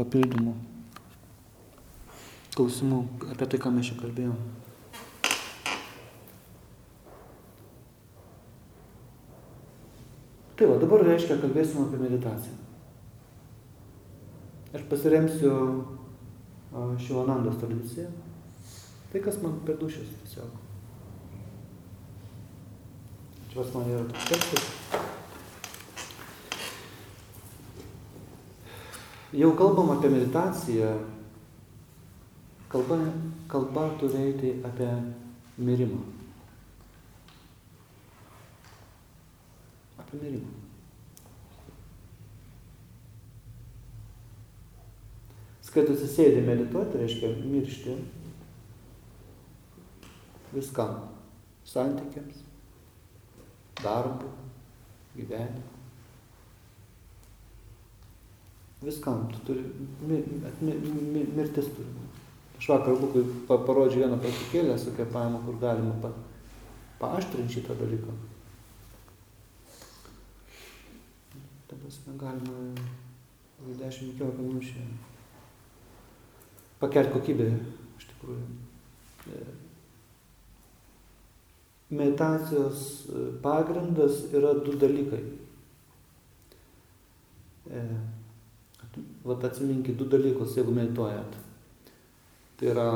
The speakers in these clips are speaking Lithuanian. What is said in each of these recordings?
papildymų, klausimų apie tai, ką mes čia kalbėjome. Tai va, dabar reiškia, kalbėsim apie meditaciją. Aš pasiremsiu Šivanandos tradiciją. Tai, kas man per dušės tiesiog. Čia pas man yra toks tekstas. Jau kalbam apie meditaciją, kalba, kalba turi eiti apie mirimą. Apie mirimą. Skaitosi sėdi medituoti, reiškia miršti viskam. Santykiams, darbui, gyvenimui. Viskam, tu turi, mi, mi, mi, mirtis turi būti. Aš vakar Lukui parodžiau vieną patikėlę su kepavimu, kur galima pa, paaštrinti šitą dalyką. Ta prasme, galima 10-15 minučių pakelti kokybę iš tikrųjų. Meditacijos pagrindas yra du dalykai. Vat atsiminkit du dalykus, jeigu medituojat. Tai yra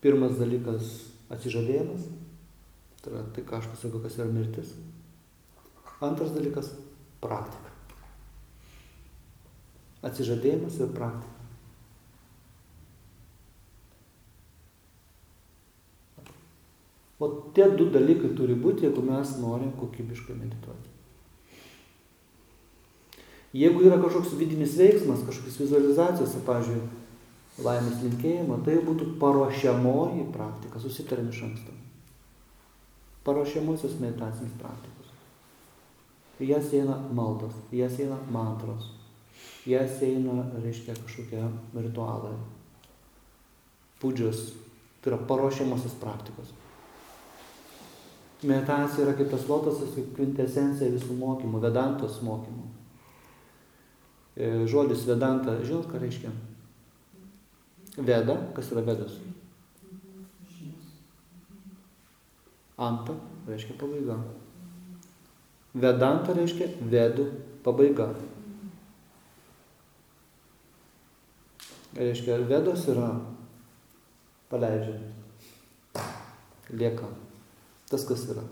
pirmas dalykas atsižadėjimas, tai yra tai, ką aš pasakau, kas yra mirtis. Antras dalykas praktika. Atsižadėjimas ir praktika. O tie du dalykai turi būti, jeigu mes norim kokybiškai medituoti. Jeigu yra kažkoks vidinis veiksmas, kažkokios vizualizacijos, pavyzdžiui, laimės linkėjimo, tai būtų paruošiamoji praktika, susitarėm iš anksto. Paruošiamosios meditacinės praktikos. Į jas eina maldos, į jas eina mantros, jas eina, reiškia, kažkokie ritualai, pūdžios, tai yra paruošiamosios praktikos. Meditacija yra kaip tas lotosas, kaip kvintesencija visų mokymų, vedantos mokymų. Žodis vedanta, žinot, ką reiškia? Veda, kas yra vedas? Anta reiškia pabaiga. Vedanta reiškia vedų pabaiga. Reiškia, vedos yra paleidžiant. Lieka tas, kas yra.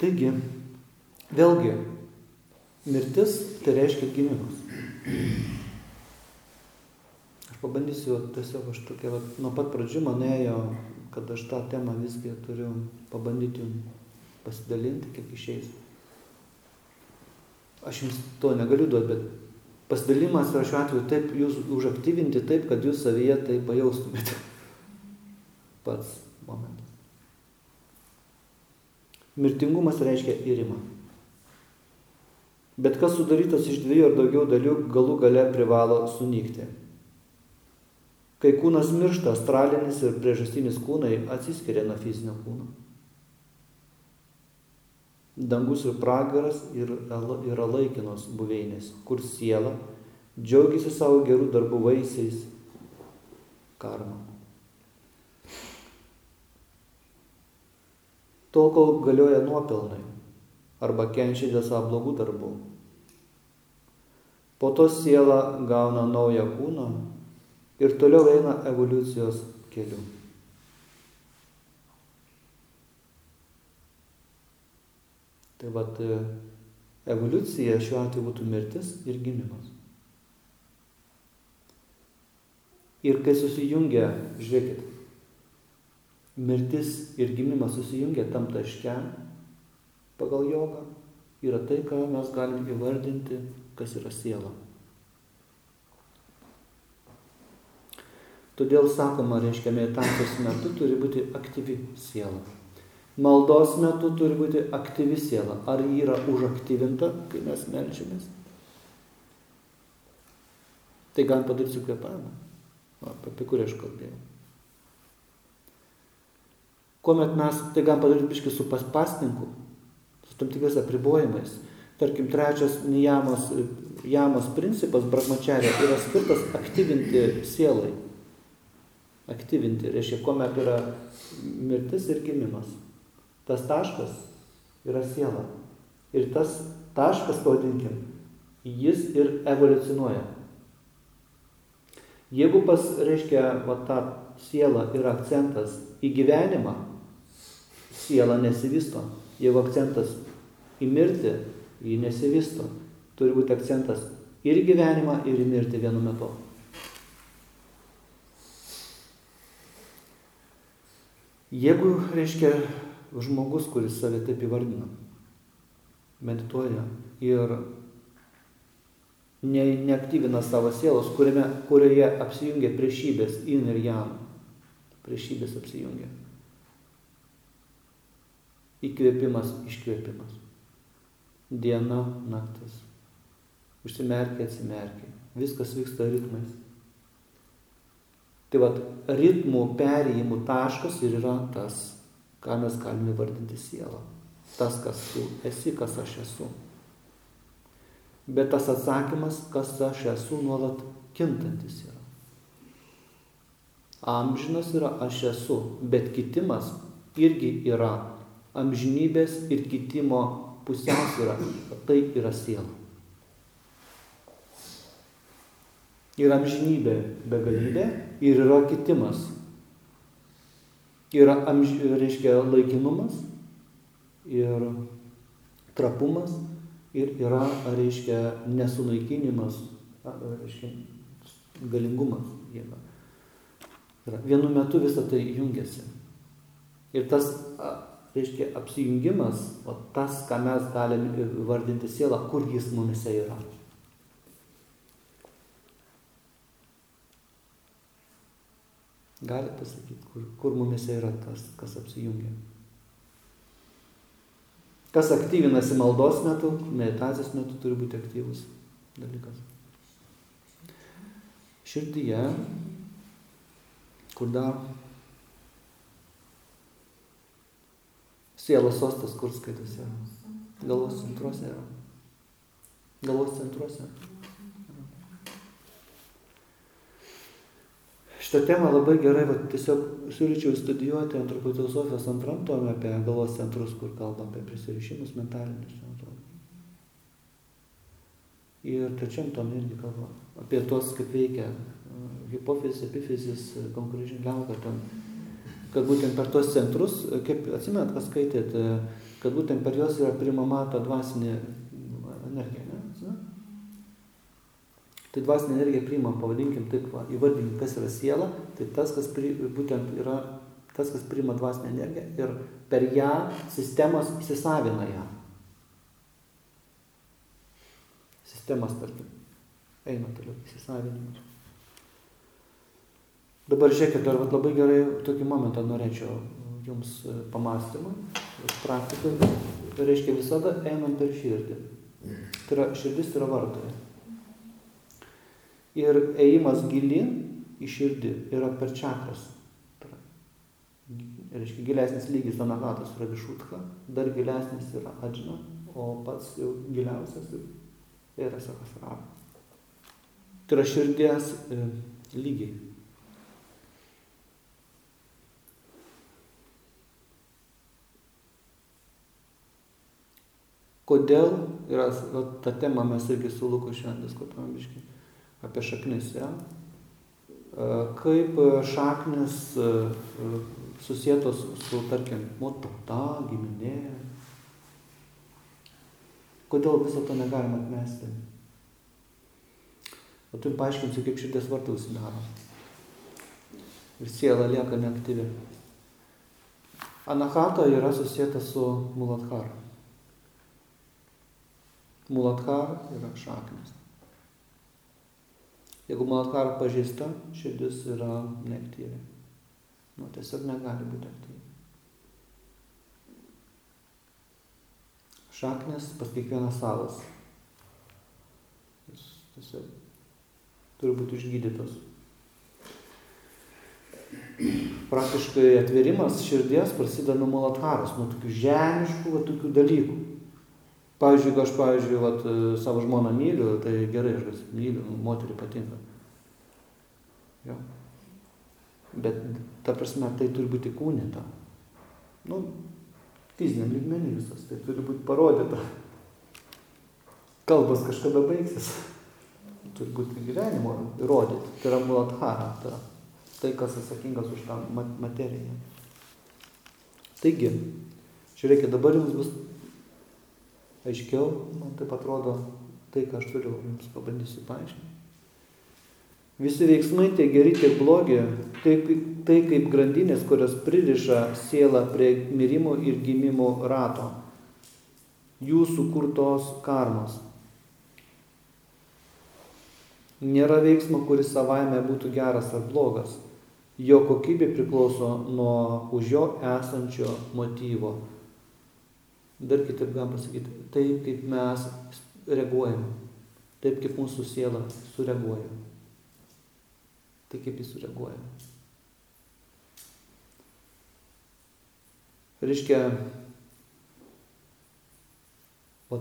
Taigi, vėlgi, mirtis tai reiškia gimimas. Aš pabandysiu, tiesiog aš tokia, va, nuo pat pradžių man ėjo, kad aš tą temą visgi turiu pabandyti pasidalinti, kiek išeis. Aš jums to negaliu duoti, bet pasidalimas yra šiuo atveju taip, jūs užaktyvinti taip, kad jūs savyje tai pajaustumėte pats momentas. Mirtingumas reiškia įrimą. Bet kas sudarytas iš dviejų ar daugiau dalių, galų gale privalo sunykti. Kai kūnas miršta, astralinis ir priežastinis kūnai atsiskiria nuo fizinio kūno. Dangus ir pragaras yra laikinos buveinės, kur siela džiaugiasi savo gerų darbų vaisiais karma. tol, kol galioja nuopelnai arba kenčia dėl savo blogų darbų. Po to siela gauna naują kūną ir toliau eina evoliucijos keliu. Tai vad evoliucija šiuo atveju būtų mirtis ir gimimas. Ir kai susijungia, žiūrėkit, mirtis ir gimimas susijungia tam taške pagal jogą yra tai, ką mes galim įvardinti, kas yra siela. Todėl sakoma, reiškia, meditacijos metu turi būti aktyvi siela. Maldos metu turi būti aktyvi siela. Ar ji yra užaktyvinta, kai mes melčiamės? Tai galim padaryti su kvepavimu, apie kurį aš kalbėjau. Kuomet mes tai galim padaryti biškai su paspasninku, su tam tikrais apribojimais. Tarkim, trečias jamos, jamos principas, brahmačarė, yra skirtas aktyvinti sielai. Aktyvinti, reiškia, kuomet yra mirtis ir gimimas. Tas taškas yra siela. Ir tas taškas, pavadinkim, jis ir evoliucionuoja. Jeigu pas, reiškia, va, ta siela yra akcentas į gyvenimą, siela nesivysto. Jeigu akcentas į mirtį, ji nesivysto. Turi būti akcentas ir į gyvenimą, ir į mirtį vienu metu. Jeigu, reiškia, žmogus, kuris save taip įvardina, medituoja ir ne, neaktyvina savo sielos, kuriame, kurioje apsijungia priešybės, in ir jam, priešybės apsijungia. Įkvėpimas, iškvėpimas diena, naktis. Užsimerkia, atsimerkia. Viskas vyksta ritmais. Tai vad, ritmų perėjimų taškas ir yra tas, ką mes galime vardinti sielą. Tas, kas tu esi, kas aš esu. Bet tas atsakymas, kas aš esu, nuolat kintantis yra. Amžinas yra aš esu, bet kitimas irgi yra amžinybės ir kitimo pusiausvyrą, tai yra siela. Yra amžinybė begalybė ir yra kitimas. Yra, amž... reiškia, laikinumas ir trapumas ir yra, reiškia, nesunaikinimas, reiškia, galingumas jėga. Vienu metu visą tai jungiasi. Ir tas reiškia apsijungimas, o tas, ką mes galime vardinti sielą, kur jis mumise yra. Galite pasakyti, kur, kur mumise yra tas, kas apsijungia. Kas aktyvinasi maldos metu, meditacijos metu turi būti aktyvus dalykas. Širdyje, kur dar Sielos sostas kur skaitosi? Galvos centruose yra. Galvos centruose. Šitą temą labai gerai, va, tiesiog siūlyčiau studijuoti antropų filosofijos antram tome apie galvos centrus, kur kalbam apie prisirišimus mentalinius. Ir trečiam tom irgi kalba apie tos, kaip veikia hipofizis, epifizis, konkurencinė liauka, ten kad būtent per tuos centrus, kaip atsimenat, kas skaitėt, kad būtent per juos yra primama ta dvasinė energija. Ne? Tai dvasinė energija priima, pavadinkim taip, va, įvardinkim, kas yra siela, tai tas, kas pri, būtent yra tas, kas priima dvasinę energiją ir per ją sistemas įsisavina ją. Sistemas, tarkim, eina toliau įsisavinimas. Dabar žiūrėkit, dar labai gerai tokį momentą norėčiau jums e, pamastymui, praktikai. Tai reiškia visada einam per širdį. Tai yra, širdis yra vartai. Ir ėjimas gilin į širdį yra per čakras. Tai reiškia, gilesnis lygis anagatas yra višutka, dar gilesnis yra adžina, o pats jau giliausias yra sakasrava. Tai yra širdies e, lygiai. Kodėl, yra, va, tą temą mes irgi su Luku šiandien diskutuojam biškai, apie šaknis, ja? kaip šaknis susijėtos su, tarkim, nu, tauta, giminė. Kodėl viso to negalima atmesti? O tu paaiškinsiu, kaip širdies vartai užsidaro. Ir siela lieka neaktyvi. Anahata yra susijęta su Muladhara. Muladhara yra šaknis. Jeigu Muladhara pažįsta, širdis yra neaktyvi. Nu, tiesiog negali būti aktyvi. Šaknis pas kiekvieną savas. Jis tiesiog turi būti išgydytas. Praktiškai atverimas širdies prasideda nuo Muladharos, nuo tokių žemiškų, tokių dalykų Pavyzdžiui, jeigu aš, pavyzdžiui, vat, savo žmoną myliu, tai gerai, aš myliu, moterį patinka. Jo. Bet, ta prasme, tai turi būti kūnita. Nu, fiziniam lygmenį visas, tai turi būti parodyta. Kalbas kažkada baigsis. Turi būti gyvenimo įrodyti. Tai yra muladhara, tai, tai kas atsakingas už tą materiją. Taigi, žiūrėkit, dabar jums bus aiškiau, man taip atrodo, tai, ką aš turiu, jums pabandysiu paaiškinti. Visi veiksmai, tiek geri, tiek blogi, tai, tai kaip grandinės, kurios pririša sielą prie mirimo ir gimimo rato, jų sukurtos karmos. Nėra veiksmo, kuris savaime būtų geras ar blogas. Jo kokybė priklauso nuo už jo esančio motyvo. Dar kitaip galim pasakyti, taip kaip mes reaguojame, taip kaip mūsų siela sureaguoja tai kaip jis sureaguoja. Reiškia, o,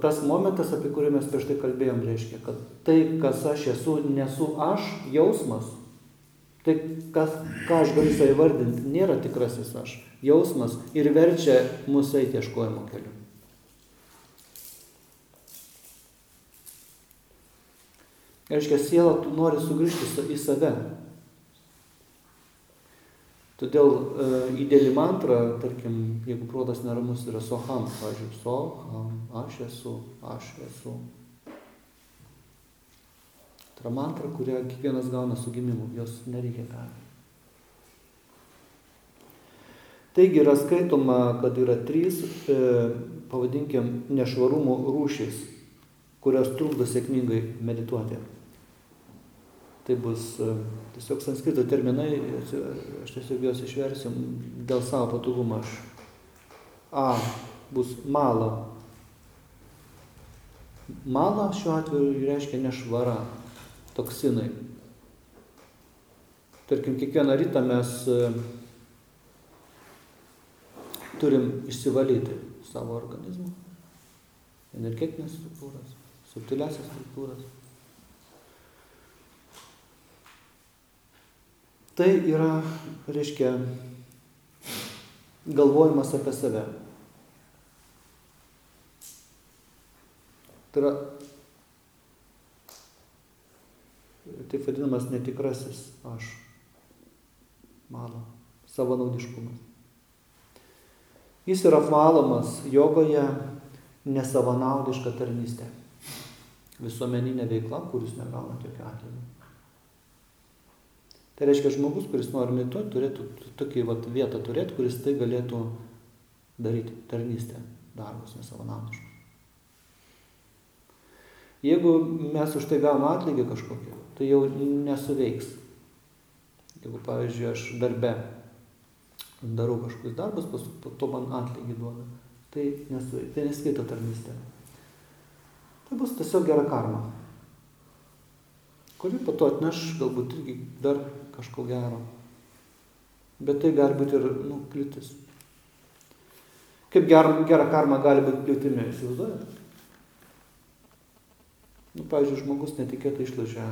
tas momentas, apie kurį mes prieš tai kalbėjom, reiškia, kad tai, kas aš esu, nesu aš, jausmas, tai kas, ką aš galiu save vardinti, nėra tikrasis aš, jausmas ir verčia mūsų eiti ieškojimo keliu. Reiškia, siela nori sugrįžti į save. Todėl e, įdėlį mantrą, tarkim, jeigu protas neramus yra soham, pavyzdžiui, soham, aš esu, aš esu. Tai yra mantra, kurią kiekvienas gauna su gimimu, jos nereikia perėti. Taigi yra skaitoma, kad yra trys, e, pavadinkim, nešvarumo rūšys, kurios trukdo sėkmingai medituoti. Tai bus e, tiesiog sanskrito terminai, aš tiesiog juos išversiu dėl savo patogumo. Aš A bus mala. Mala šiuo atveju reiškia nešvara, toksinai. Tarkim, kiekvieną rytą mes e, turim išsivalyti savo organizmą, energetinės struktūras, subtiliasias struktūras. Tai yra, reiškia, galvojimas apie save. Tai yra taip vadinamas netikrasis aš, mano, savanaudiškumas. Jis yra apvalomas jogoje nesavanaudiška tarnystė, visuomeninė veikla, kuris negauna jokio atlygio. Tai reiškia, žmogus, kuris nori medituoti, turėtų tokį vat, vietą turėti, kuris tai galėtų daryti, tarnystę, darbus nesavanaudiškus. Jeigu mes už tai gauname atlygį kažkokį, tai jau nesuveiks. Jeigu, pavyzdžiui, aš darbe darau kažkokius darbus, po to man atlygį duoda, tai, nesuveiks, tai neskaito tarnystė. Tai bus tiesiog gera karma, kuri po to atneš galbūt irgi dar kažko gero. Bet tai gali būti ir nu, kliūtis. Kaip gera, gera karma gali būti kliūtimi, įsivaizduojate? Nu, pavyzdžiui, žmogus netikėtai išlošia,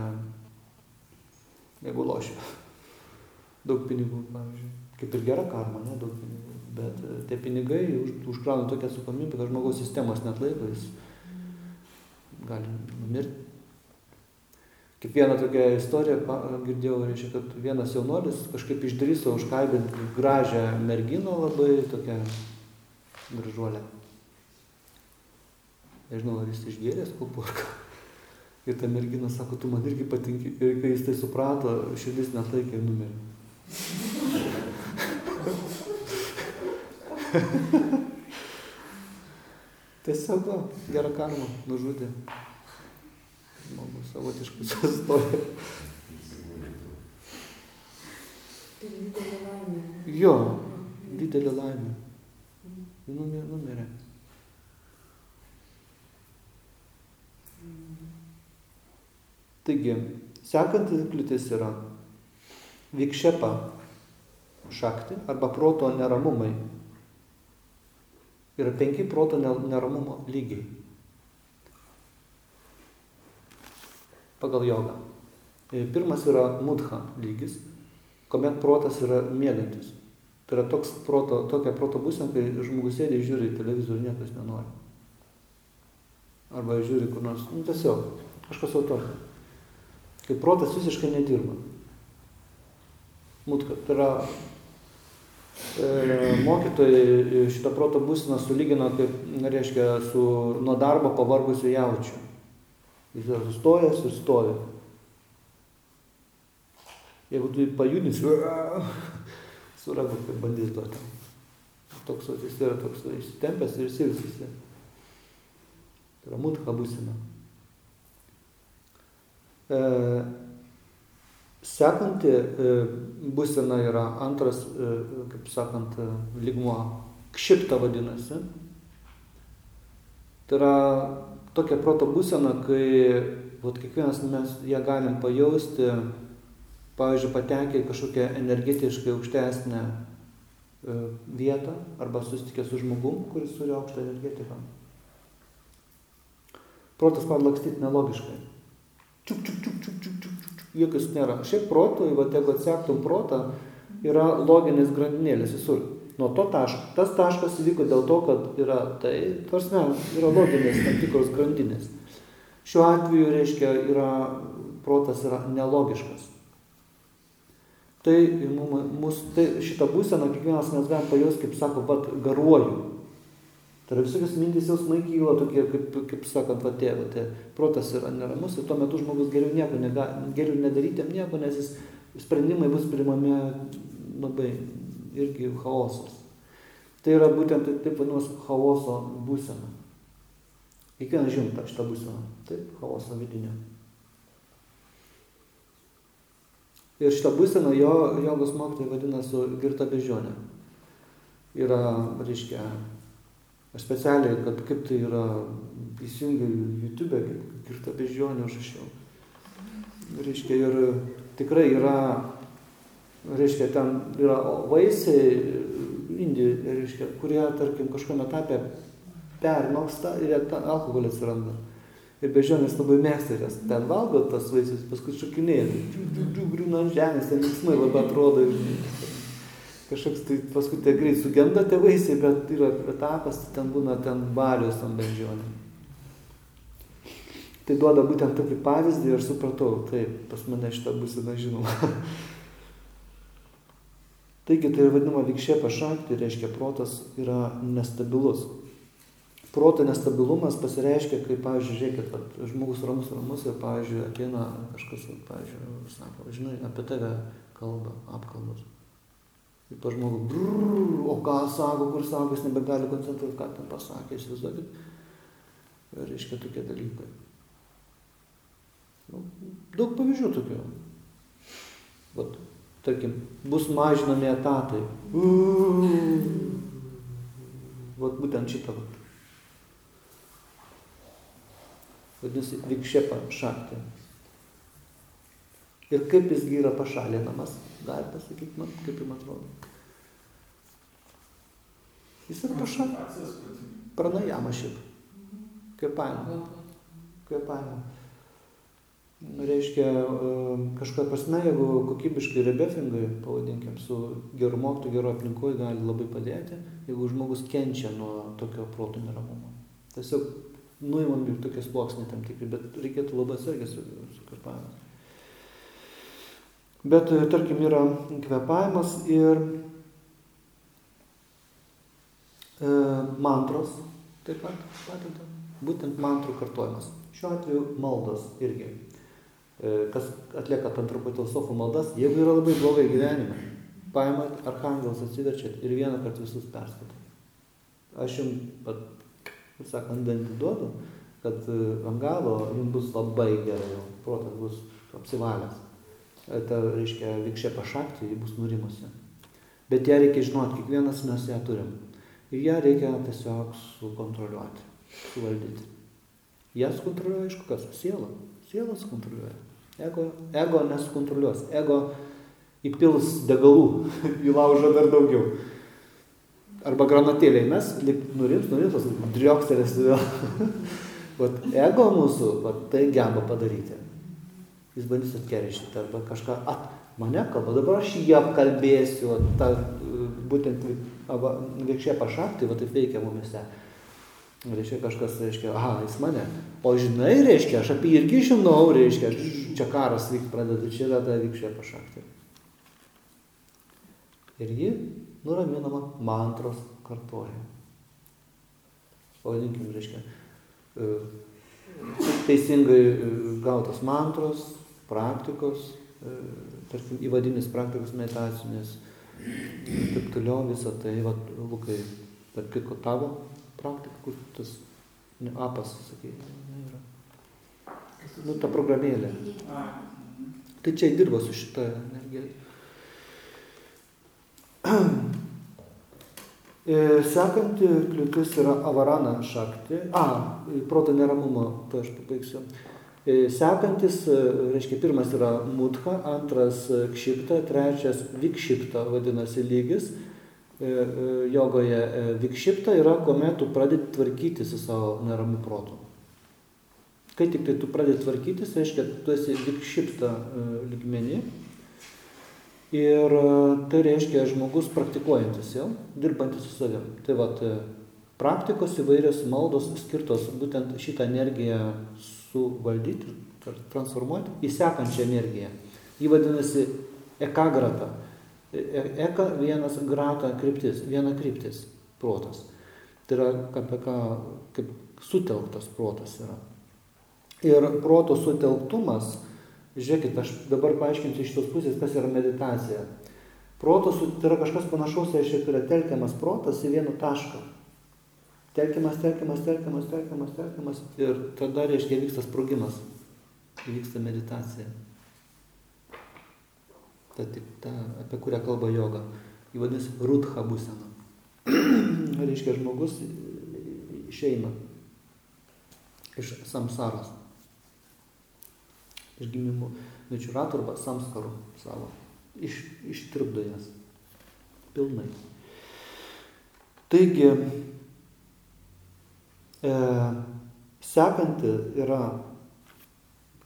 jeigu lošia daug pinigų, pavyzdžiui. Kaip ir gera karma, ne, daug pinigų. Bet e, tie pinigai už, užkrauna tokią atsakomybę, kad žmogaus sistemos net laiko, jis gali numirti Kaip vieną tokią istoriją girdėjau, reiškia, kad vienas jaunuolis kažkaip išdryso užkalbinti gražią merginą labai tokią gražuolę. Nežinau, ar jis išgėręs kupurką. Ir ta mergina sako, tu man irgi patinki. Ir kai jis tai suprato, širdis net laikė ir numirė. Tiesiog, va, gerą karmą nužudė žmogus savotiškai sustoja. Tai didelė laimė. Jo, didelė laimė. Numirė. Taigi, sekantis kliūtis yra vikšepa šakti arba proto neramumai. Yra penki proto neramumo lygiai. Pagal jogą. E, pirmas yra mudha lygis, kuomet protas yra mėgantis. Tai yra toks proto, tokia proto būsena, kai žmogus sėdi, žiūri televizorių, niekas nenori. Arba žiūri kur nors, nu tiesiog, kažkas jau tokio. Kai protas visiškai nedirba. Mutka, tai yra e, mokytojai šitą proto būseną sulygino, kaip, reiškia, su nuo darbo pavargusiu jaučiu. Jis yra sustojęs ir stovi. Jeigu tu pajudinsi, su ragu, kaip bandys duoti. Toks jis yra toks įsitempęs ir įsivilsis. Tai yra mutka būsina. E, sekanti e, būsena yra antras, e, kaip sakant, e, lygmuo, kšipta vadinasi. Tai yra tokia proto būsena, kai vat, kiekvienas mes ją galim pajausti pavyzdžiui, patekę į kažkokią energetiškai aukštesnę e, vietą arba susitikę su žmogum, kuris turi aukštą energetiką. Protas pradeda lakstyti nelogiškai. Čiuk, čiuk, čiuk, čiuk, čiuk, čiuk, čiuk. Jokios nėra. Šiaip protui, va, jeigu atsektum protą, yra loginės grandinėlės visur. Nuo to taško. Tas taškas įvyko dėl to, kad yra tai, prasme, yra loginės tam tikros grandinės. Šiuo atveju, reiškia, yra, protas yra nelogiškas tai mūsų, tai šitą būseną kiekvienas mes galim pajausti, kaip sako, pat garuoju. Tai yra visokios mintys jausmai kyla tokie, kaip, kaip sakant, va tie, va tie, protas yra neramus ir tuo metu žmogus geriau nieko nega, geriau nedaryti nieko, nes jis sprendimai bus primami labai irgi chaosas. Tai yra būtent taip, vadinamas chaoso būsena. Kiekvienas žinom tą šitą būseną. Taip, chaoso vidinio. Ir šitą būseną jo jogos mokytojai vadina su girta bežionė. Yra, reiškia, aš specialiai, kad kaip tai yra, įsijungiu YouTube, kaip girta bežionė užrašiau. Reiškia, ir tikrai yra, reiškia, ten yra vaisiai, indijoje, reiškia, kurie, tarkim, kažkokiame etape pernoksta ir alkoholį atsiranda. Ir bežionės labai mėgsta jas. Ten valgo tas vaisius, paskui šokinėja. Griūna ant žemės, ten linksmai labai atrodo. Kažkoks tai paskui tie greit sugenda tie vaisiai, bet yra etapas, ten būna ten balius ant bežionė. Tai duoda būtent tokį pavyzdį ir supratau, taip, pas mane šitą būseną žinoma. Taigi tai vadinama vikšė pašakti, reiškia protas yra nestabilus proto nestabilumas pasireiškia, kai, pavyzdžiui, žiūrėkit, kad žmogus ramus ramus ir, pavyzdžiui, ateina kažkas, pavyzdžiui, sako, žinai, apie tave kalba, apkalbas. Ir pa žmogų, brrr, o ką sako, kur sako, jis nebegali koncentruoti, ką ten pasakė, įsivaizduokit. Ir reiškia tokie dalykai. Nu, daug pavyzdžių tokių. Vat, tarkim, bus mažinami etatai. Vat būtent šitą. Vat vadinasi vikšepa šakti. Ir kaip jisgi yra pašalinamas, galite pasakyti man, kaip jums atrodo. Jis yra pašalinamas. Pranajama šiaip. Kvepavimo. Kvepavimo. Reiškia, kažkokia prasme, jeigu kokybiškai rebefingai, pavadinkim, su geru mokytu, geru aplinkoje gali labai padėti, jeigu žmogus kenčia nuo tokio proto neramumo. Tiesiog nuimami tokie sluoksniai tam tikri, bet reikėtų labai atsargiai su, su kvepavimu. Bet tarkim yra kvepavimas ir e, mantros taip pat padeda, būtent mantrų kartojimas. Šiuo atveju maldos irgi. E, kas atlieka tantrapotelsofų maldas, jeigu yra labai blogai gyvenime, paimat arhangelas atsiverčiat ir vieną kartą visus perskaitot. Aš jums kaip sakant, dantį duodu, kad e, ant galo jums bus labai gerai, jau protas bus apsivalęs. E, ta, reiškia, vikšė pašakti, ji bus nurimusi. Bet ją reikia žinoti, kiekvienas mes ją turim. Ir ją reikia tiesiog sukontroliuoti, suvaldyti. Ją sukontroliuoja, aišku, kas? Siela. Siela sukontroliuoja. Ego, ego nesukontroliuos. Ego įpils degalų, įlaužo dar daugiau. Arba granatėliai, mes lik nurims, nurims, driokstelis vėl. vat ego mūsų, vat tai geba padaryti. Jis bandys atkeršyti arba kažką, at, mane kalba, dabar aš jį apkalbėsiu, ta, būtent vikšė pašakti, va taip veikia mumise. Reiškia kažkas, reiškia, aha, jis mane. O žinai, reiškia, aš apie jį irgi žinau, reiškia, čia karas vyks pradeda, čia yra ta vikšė pašakti. Ir ji nuraminama mantros kartoja. Pavadinkim, reiškia, e, teisingai e, gautos mantros, praktikos, e, tarkim, įvadinis praktikos meditacinės, taip toliau visą tai, va, Lukai, tarp kitko tavo praktika, kur tas ne, apas, ne, yra. Nu, ta programėlė. Tai čia dirba su šita energija. E, sekanti kliūtis yra avarana šakti. A, proto neramumo, tai aš pabaigsiu. E, sekantis, e, reiškia, pirmas yra mutha, antras kšipta, trečias vikšipta vadinasi lygis. Jogoje vikšipta yra, kuomet tu pradedi tvarkyti su savo neramu protu. Kai tik tai tu pradedi tvarkytis, reiškia, tu esi vikšipta lygmenį Ir e, tai reiškia žmogus praktikuojantis jau, dirbantis su savim. Tai vat, e, praktikos įvairios maldos skirtos būtent šitą energiją suvaldyti, transformuoti į sekančią energiją. Ji vadinasi ekagrata. E, eka vienas grata kryptis, viena kryptis protas. Tai yra apie ką, kaip sutelktas protas yra. Ir proto sutelktumas Žiūrėkit, aš dabar paaiškinsiu iš tos pusės, kas yra meditacija. Protas tai yra kažkas panašaus, reiškia, tai yra telkiamas protas į vieną tašką. Telkiamas, telkiamas, telkiamas, telkiamas, telkiamas ir tada, reiškia, vyksta sprogimas, vyksta meditacija. Ta, ta, apie kurią kalba joga. Jį vadinasi rutha būsena. reiškia, žmogus išeina iš samsaros iš gimimo mečių ratų arba samskarų savo. Iš, ištirpdo jas. Pilnai. Taigi, e, sekanti yra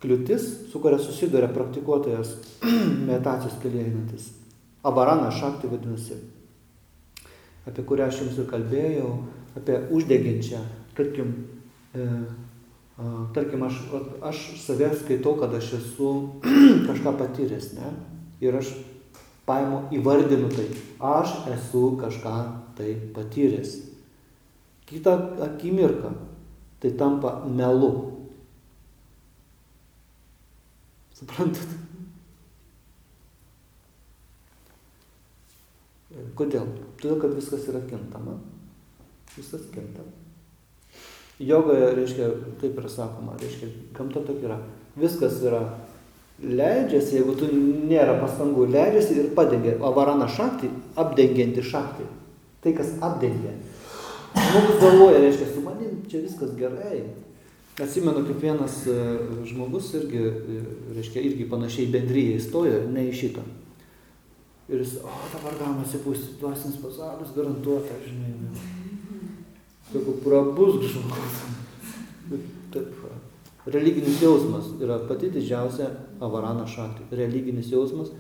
kliūtis, su kuria susiduria praktikuotojas meditacijos kelyje einantis. Avarana šakti vadinasi, apie kurią aš jums ir kalbėjau, apie uždeginčią, tarkim, e, tarkim, aš, aš save skaitau, kad aš esu kažką patyręs, ne? Ir aš paimu, įvardinu tai, aš esu kažką tai patyręs. Kita akimirka tai tampa melu. Suprantat? Kodėl? Todėl, kad viskas yra kintama. Viskas kintama. Jogoje, reiškia, taip yra sakoma, reiškia, gamta tokia yra. Viskas yra leidžiasi, jeigu tu nėra pastangų, leidžiasi ir padengia. O varana šakti, apdengianti šakti. Tai, kas apdengia. Žmogus galvoja, reiškia, su manim čia viskas gerai. Atsimenu, kaip vienas e, žmogus irgi, e, reiškia, irgi panašiai bendryje įstojo, ne į šitą. Ir jis, o dabar galima atsipūsti, dvasinis pasaulis garantuota, žinai. Sako, prabus žmogus. Taip, religinis jausmas yra pati didžiausia avarana šakti. Religinis jausmas,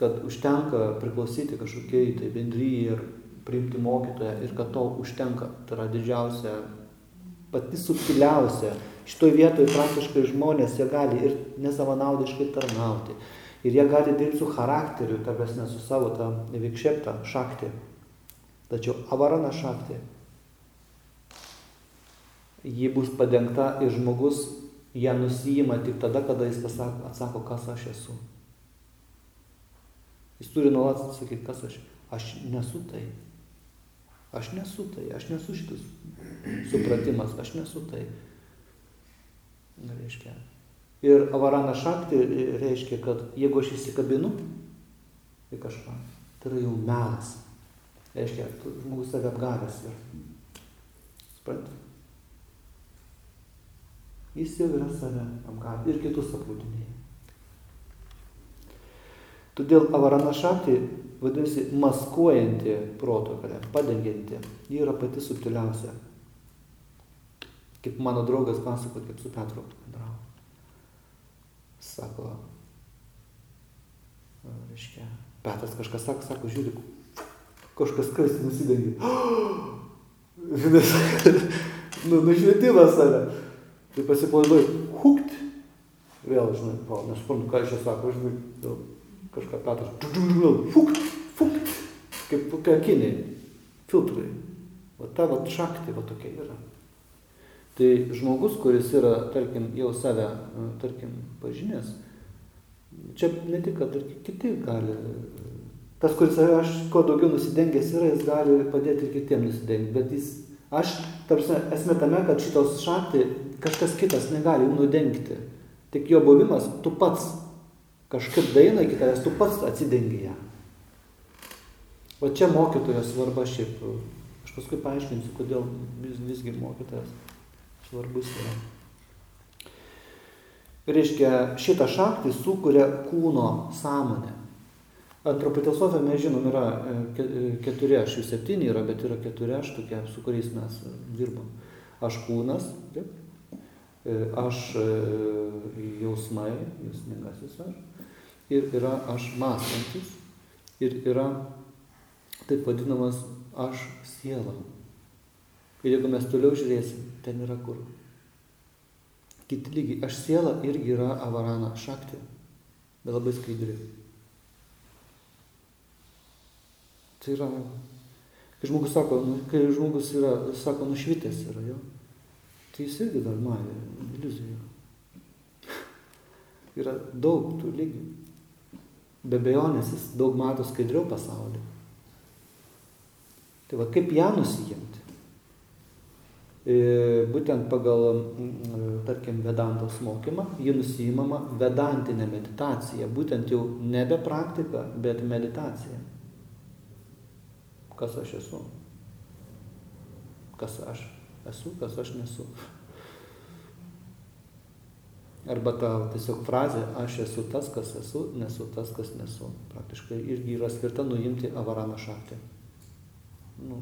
kad užtenka priklausyti kažkokiai tai bendryjai ir priimti mokytoją ir kad to užtenka. Tai yra didžiausia, pati subtiliausia. Šitoje vietoje praktiškai žmonės jie gali ir nesavanaudiškai tarnauti. Ir jie gali dirbti su charakteriu, ta prasme, su savo tą vikšeptą šaktį. Tačiau avarana šaktį ji bus padengta ir žmogus ją nusijima tik tada, kada jis pasako, atsako, kas aš esu. Jis turi nuolat sakyti, kas aš. Aš nesu tai. Aš nesu tai. Aš nesu šitas supratimas. Aš nesu tai. Reiškia. Ir avarana šakti reiškia, kad jeigu aš įsikabinu į kažką, tai yra jau melas. Reiškia, žmogus save apgavęs ir. Suprantate? Jis jau yra save apgavę ir kitus apgaudinėja. Todėl avarana šakti vadinasi, maskuojanti proto galia, padengianti. Ji yra pati subtiliausia. Kaip mano draugas pasako, kaip su Petru bendravo. Sako, reiškia, Petras kažkas sako, sako, žiūri, kažkas kas nusidengė. nu, nušvietimas save. Tai pasiplaiduoju, hukt. Vėl, žinai, o, nesuprantu, ką iš čia sako, žinai, kažką Petras, fukt, fukt, kaip kokie akiniai, filtrai. O ta va šakti va tokia yra. Tai žmogus, kuris yra, tarkim, jau save, tarkim, pažinęs, čia ne tik, kad ir kiti gali, tas, kuris aš kuo daugiau nusidengęs yra, jis gali padėti ir kitiems nusidengti, bet jis, aš, tarsi, esmė tame, kad šitos šaktai kažkas kitas negali jų nudengti. Tik jo buvimas, tu pats kažkaip daina iki tavęs, tu pats atsidengi ją. O čia mokytojo svarba šiaip. Aš paskui paaiškinsiu, kodėl vis, visgi mokytojas svarbus yra. Reiškia, šitą šaktį sukuria kūno sąmonė. Antropotelsofė mes žinom yra e, e, keturi, aš jų septyni yra, bet yra keturi aš tokie, su kuriais mes e, dirbam. Aš kūnas, taip, aš jausmai, jausmingasis aš, ir yra aš mąstantis, ir yra taip vadinamas aš siela. Ir jeigu mes toliau žiūrėsim, ten yra kur. Kiti lygiai, aš siela irgi yra avarana šakti, bet labai skaidri. Tai yra, kai žmogus sako, nu, kai žmogus yra, sako, nušvitęs yra jo, tai jis irgi dar mąja, iliuzija. yra daug tų lygių. Be bejonės jis daug mato skaidriau pasaulį. Tai va kaip ją nusijimti? E, būtent pagal, tarkim, Vedantos mokymą, ji nusijimama vedantinė meditacija, būtent jau nebe praktika, bet meditacija. Kas aš esu? Kas aš esu, kas aš nesu. Arba ta tiesiog frazė, aš esu tas, kas esu, nesu tas, kas nesu. Praktiškai irgi yra skirta nuimti avaraną šaktį. Nu,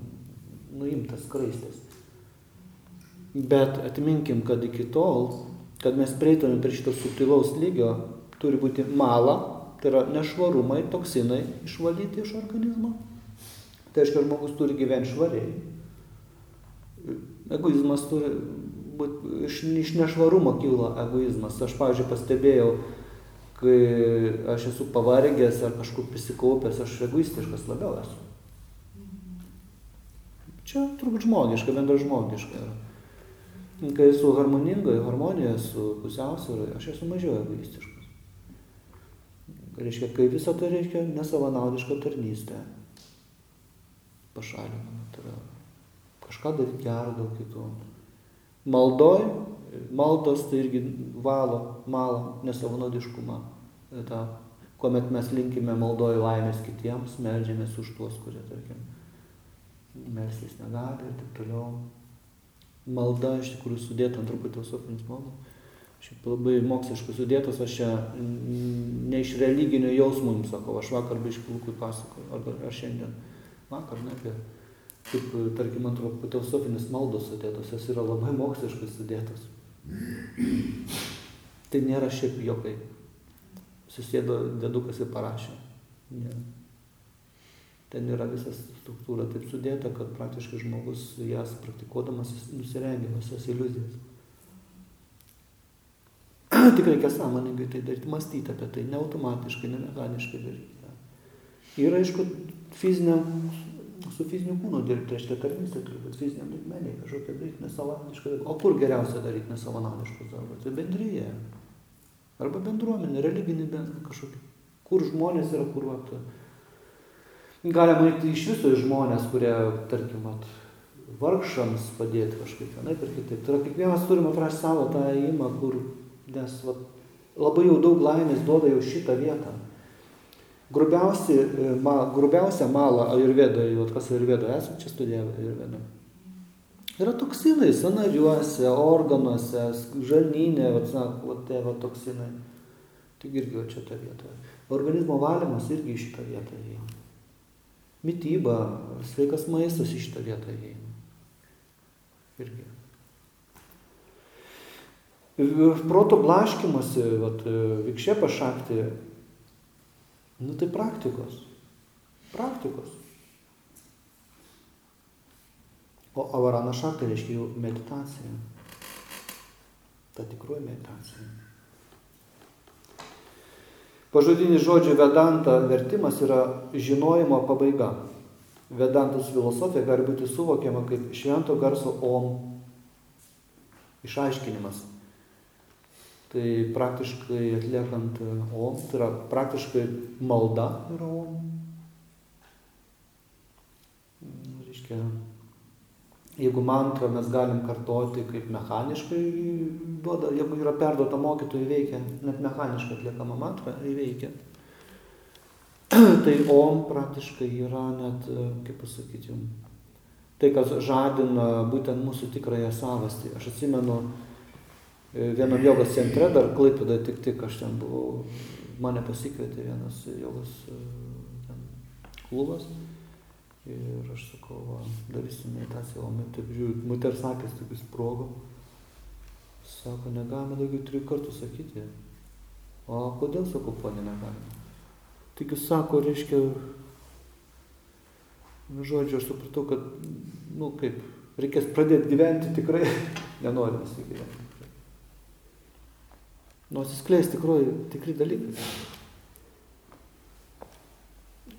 nuimtas kraistas. Bet atminkim, kad iki tol, kad mes prieitume prie šito subtilaus lygio, turi būti mala, tai yra nešvarumai, toksinai išvalyti iš organizmo. Tai reiškia, žmogus turi gyventi švariai. Egoizmas turi būti, iš, iš nešvarumo kyla egoizmas. Aš, pavyzdžiui, pastebėjau, kai aš esu pavargęs ar kažkur prisikaupęs, aš egoistiškas labiau esu. Čia turbūt žmogiška, bendra žmogiška yra kai esu harmoningoje, harmonijoje, su pusiausvėroje, aš esu mažiau egoistiškas. Reiškia, kai visą tai reiškia nesavanaudišką tarnystę. Pašalinama, tai yra kažką daryti gerą daug kitų. Maldoj, maldos tai irgi valo, mala nesavanaudiškumą. Ta, kuomet mes linkime maldoj laimės kitiems, melžiamės už tuos, kurie, tarkim, melstis negali ir taip toliau malda iš tikrųjų sudėta ant truputį filosofinis malda. Šiaip labai moksliškai sudėtas, aš čia ne iš religinio jausmų jums sakau, aš vakar biškilukui pasakoju, arba aš šiandien, vakar, ne, apie, kaip, tarkim, antropoteosofinis maldos sudėtos, jos yra labai moksliškai sudėtos. Tai nėra šiaip jokai. Susėdo dedukas ir parašė. Ne. Ten yra visas struktūra taip sudėta, kad praktiškai žmogus jas praktikuodamas nusirengia visas iliuzijas. Tik reikia sąmoningai tai daryti, mąstyti apie tai, ne automatiškai, ne mechaniškai daryti. Ir aišku, fiziniam, su fiziniu kūnu dirbti, reiškia tarnystė turi būti fiziniam lygmenį, kažkokia daryti nesavanaudišką darbą. O kur geriausia daryti nesavanaudiškus darbus? Tai bendryje. Arba bendruomenė, religinė bendruomenė kažkokia. Kur žmonės yra, kur vat, Galima eiti iš viso į žmonės, kurie, tarkim, at, vargšams padėti kažkaip vienaip ir kitaip. Tai yra kiekvienas turim atrasti savo tą įimą, kur, nes vat, labai jau daug laimės duoda jau šitą vietą. Grubiausi, e, ma, grubiausia mala ajurvedoje, kas ajurvedoje esame čia studijavę ajurvedą. Yra toksinai sanariuose, organuose, žarnyne, vat, sak, vat, tie vat, toksinai. Tik irgi va čia tą vietą. Organizmo valymas irgi į šitą vietą įėjo. Mytyba, sveikas maistas į šitą vietą įeina. Irgi. Proto blaškimasi, vat, vikšė pašakti, nu tai praktikos. Praktikos. O avarana šakta reiškia jau meditacija. Ta tikroji meditacija. Pažodinis žodžio vedanta vertimas yra žinojimo pabaiga. Vedantos filosofija gali būti suvokiama kaip švento garso om išaiškinimas. Tai praktiškai atliekant om, tai yra praktiškai malda yra om. Reiškia, Jeigu mantrą mes galim kartoti kaip mechaniškai duoda, jeigu yra perduota mokytojų veikia, net mechaniškai atliekama mantra įveikia. tai om praktiškai yra net, kaip pasakyti jums, tai, kas žadina būtent mūsų tikrąją savastį. Aš atsimenu, e, vienam jogos centre, dar klaipėda tik tik aš ten buvau, mane pasikvietė vienas jogos e, klubas. Ir aš sakau, va, darysim meditaciją, o taip žiūriu, moters akis taip įsprogo. Sako, negalime daugiau trijų kartų sakyti. O kodėl, sakau, ponė, negalime? Tik jis sako, reiškia, nu, žodžiu, aš supratau, kad, nu, kaip, reikės pradėti gyventi tikrai, nenorim visi gyventi. Nu, atsiskleis tikrai, tikri dalykai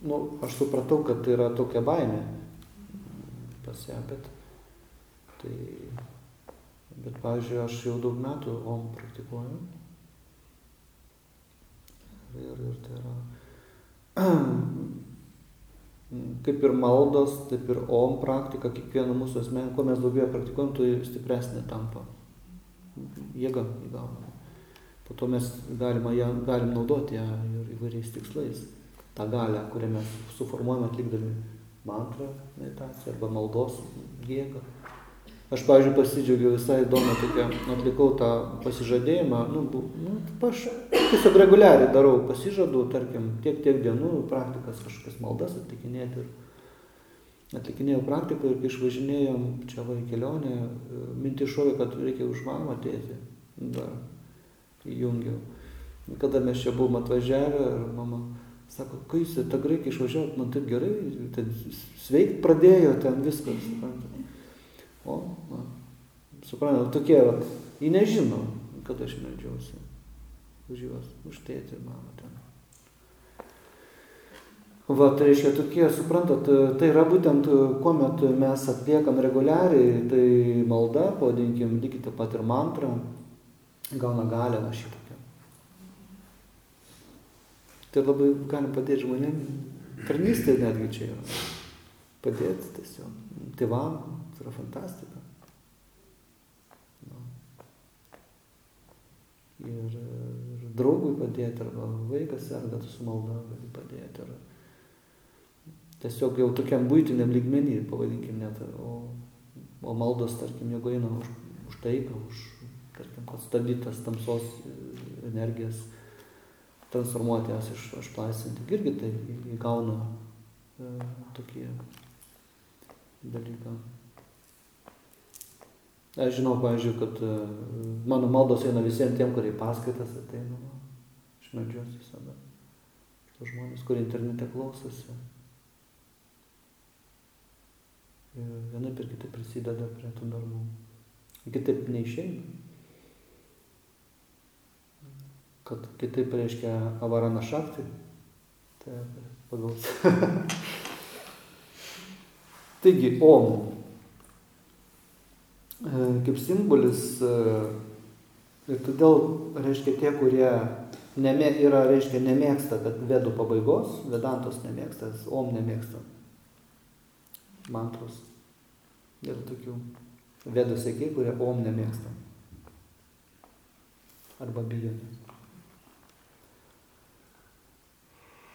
nu, aš supratau, kad tai yra tokia baimė pas ją, bet tai, bet, pavyzdžiui, aš jau daug metų OM praktikuoju. Ir, ir tai yra kaip ir maldos, taip ir OM praktika, kiekvieno mūsų asmenį, kuo mes daugiau praktikuojam, tai stipresnė tampa. Jėga įgauna. Po to mes galima ją, galim naudoti ją ir įvairiais tikslais tą galę, kurią mes suformuojame atlikdami mantrą meditaciją arba maldos jėgą. Aš, pavyzdžiui, pasidžiaugiau visai įdomu, tokia, atlikau tą pasižadėjimą, nu, nu, aš tiesiog reguliariai darau, pasižadu, tarkim, tiek, tiek dienų praktikas, kažkokias maldas atlikinėti. Ir atlikinėjau praktiką ir kai išvažinėjom čia va į kelionę, minti šovė, kad reikia už mamą atėti. Dar įjungiau. Kada mes čia buvom atvažiavę ir mama Sako, kai jūs tą graiką išvažiavot, man taip gerai, ten sveikt pradėjo, ten viskas. Suprantate. O, na, suprantate, tokie, va, jį nežino, kad aš meldžiausi už juos, už tėtį mamą ten. Va, tai reiškia tokie, suprantat, tai yra būtent, kuomet mes atliekam reguliariai, tai malda, pavadinkim, lygiai taip pat ir mantra, gauna galę šitą. Tai labai gali padėti žmonėm. Tarnystė netgi čia yra. Padėti tiesiog. Tėvam, tai yra fantastika. No. Ir, ir draugui padėti, arba vaikas serga, tu su malda gali padėti. Ir tiesiog jau tokiam būtiniam lygmenį, pavadinkim net. O, o maldos, tarkim, jeigu eina už, už taiką, už, tarkim, kad stabdytas tamsos energijas transformuoti jas, iš, išlaisvinti. Irgi tai įgauna e, tokie dalykai. Aš žinau, pavyzdžiui, kad e, mano maldos eina visiems tiem, kurie paskaitas ateina. Aš medžiuosi visada. Tos žmonės, kurie internete klausosi. Vienaip ir kitaip prisideda prie tų darbų. Kitaip neišeina kad kitaip reiškia avarana šakti. Tai pagal. Taigi, om e, kaip simbolis e, ir todėl, reiškia, tie, kurie nemė, yra, reiškia, nemėgsta, vedų pabaigos, vedantos nemėgsta, om nemėgsta. Mantros. Ir tokių vedų sėkiai, kurie om nemėgsta. Arba bijo.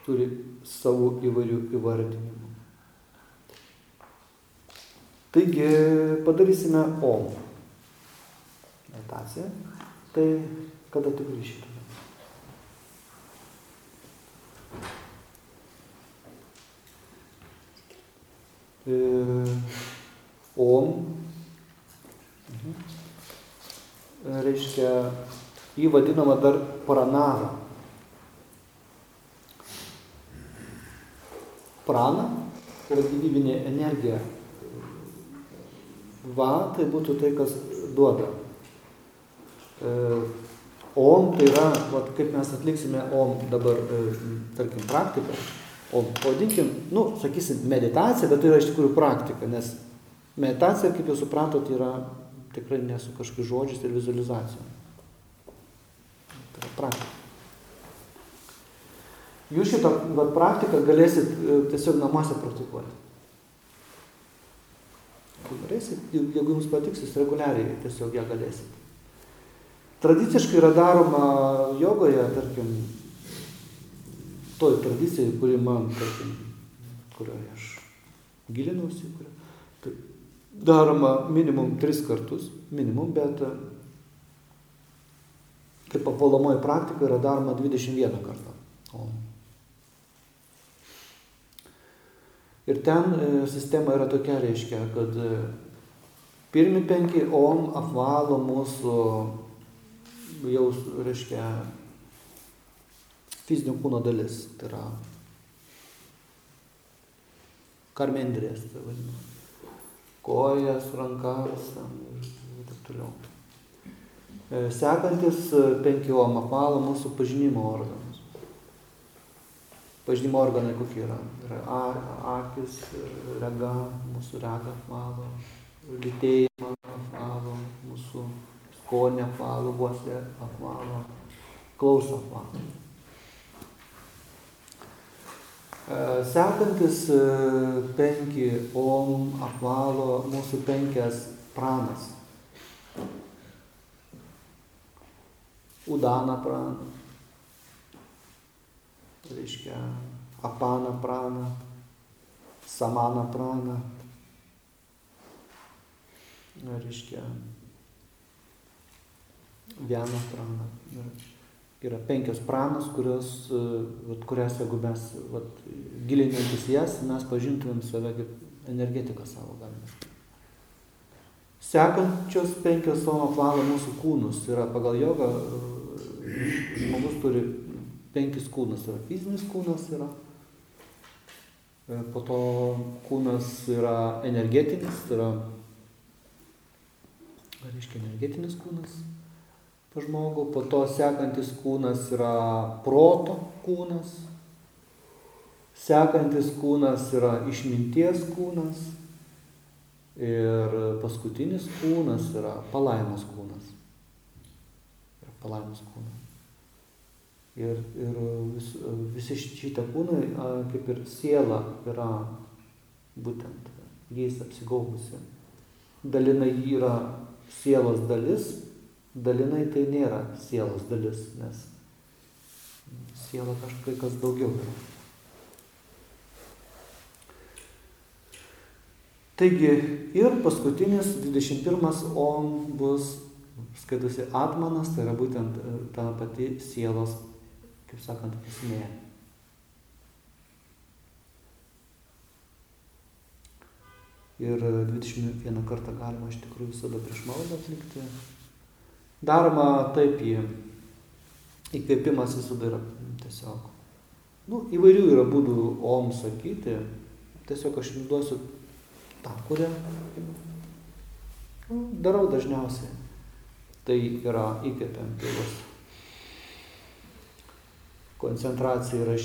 turi savo įvairių įvardinimų. Taigi padarysime O meditaciją. Tai kada tu grįžtum? Om reiškia jį vadinama dar paranava. Prana yra gyvybinė energija. Va, tai būtų tai, kas duoda. E, om tai yra, vat, kaip mes atliksime om dabar, e, tarkim, praktiką. O pavadinkim, nu, sakysim, meditacija, bet tai yra iš tikrųjų praktika, nes meditacija, kaip jūs supratot, yra tikrai ne su kažkokiais žodžiais ir vizualizacijom. Tai yra praktika. Jūs šitą vat, praktiką galėsit e, tiesiog namuose praktikuoti. Norėsit, jeigu jums patiks, jūs reguliariai tiesiog ją galėsit. Tradiciškai yra daroma jogoje, tarkim, toj tradicijai, kuri man, tarkim, kurioje aš gilinausi, kurio, tai daroma minimum tris kartus, minimum, bet kaip apvalomoji praktika yra daroma 21 kartą. O Ir ten e, sistema yra tokia, reiškia, kad e, pirmi penki om apvalo mūsų jau, reiškia, fizinio kūno dalis. Tai yra karmendrės, tai vadinama. Kojas, rankas ir taip toliau. E, sekantis penki om apvalo mūsų pažinimo organą pažinimo organai kokie yra. Yra akis, rega, mūsų rega apvalo, lytėjimą apvalo, mūsų skonį apvalo, uoslę apvalo, klausą apvalo. E, sekantis e, penki om apvalo mūsų penkias pranas. Udana prana, reiškia apana prana, samana prana, reiškia viena prana. Yra penkios pranas, kurios, vat, kurias, jeigu mes vat, gilinantis jas, mes pažintumėm save kaip energetiką savo galime. Sekančios penkios somo plano mūsų kūnus yra pagal jogą, žmogus turi penkis kūnus yra. Fizinis kūnas yra, e, po to kūnas yra energetinis, tai yra, reiškia energetinis kūnas pa žmogų, po to sekantis kūnas yra proto kūnas, sekantis kūnas yra išminties kūnas ir paskutinis kūnas yra palaimos kūnas. Yra palaimos kūnas. Ir, ir vis, visi šitie kūnai, kaip ir siela, yra būtent jais apsigaubusi. Dalinai yra sielos dalis, dalinai tai nėra sielos dalis, nes siela kažkai kas daugiau yra. Taigi ir paskutinis 21 om bus skaitosi atmanas, tai yra būtent e, ta pati sielos kaip sakant, esmė. Ir 21 kartą galima iš tikrųjų visada prieš maldą atlikti. Daroma taip į įkvėpimas visada yra tiesiog. Nu, įvairių yra būdų om sakyti. Tiesiog aš duosiu tą, kurią nu, darau dažniausiai. Tai yra įkvėpiam pilus koncentracija yra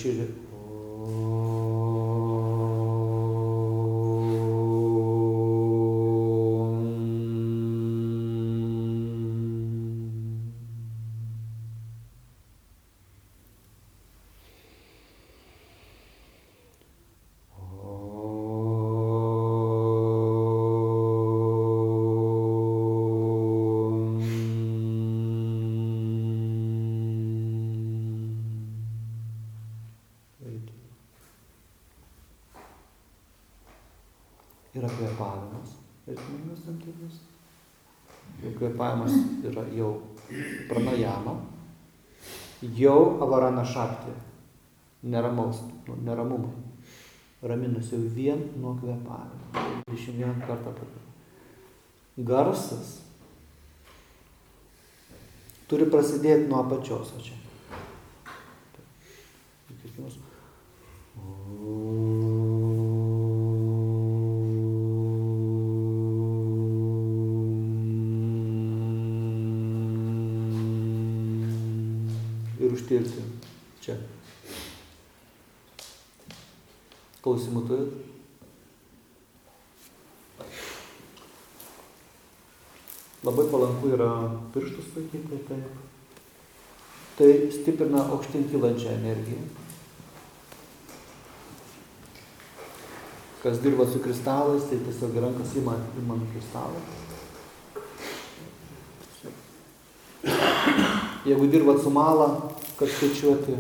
jau avarana šakti, neramaus, nu, neramumai. Raminus jau vien nuo kvėpavimo. 21 kartą padariau. Garsas Turi prasidėti nuo apačios. O čia. Klausimų turit? Labai palanku yra pirštus laikyti taip. Tai stiprina aukštin kylančią energiją. Kas dirba su kristalais, tai tiesiog rankas ima, imam kristalą. Jeigu dirbat su malą, kad skaičiuoti,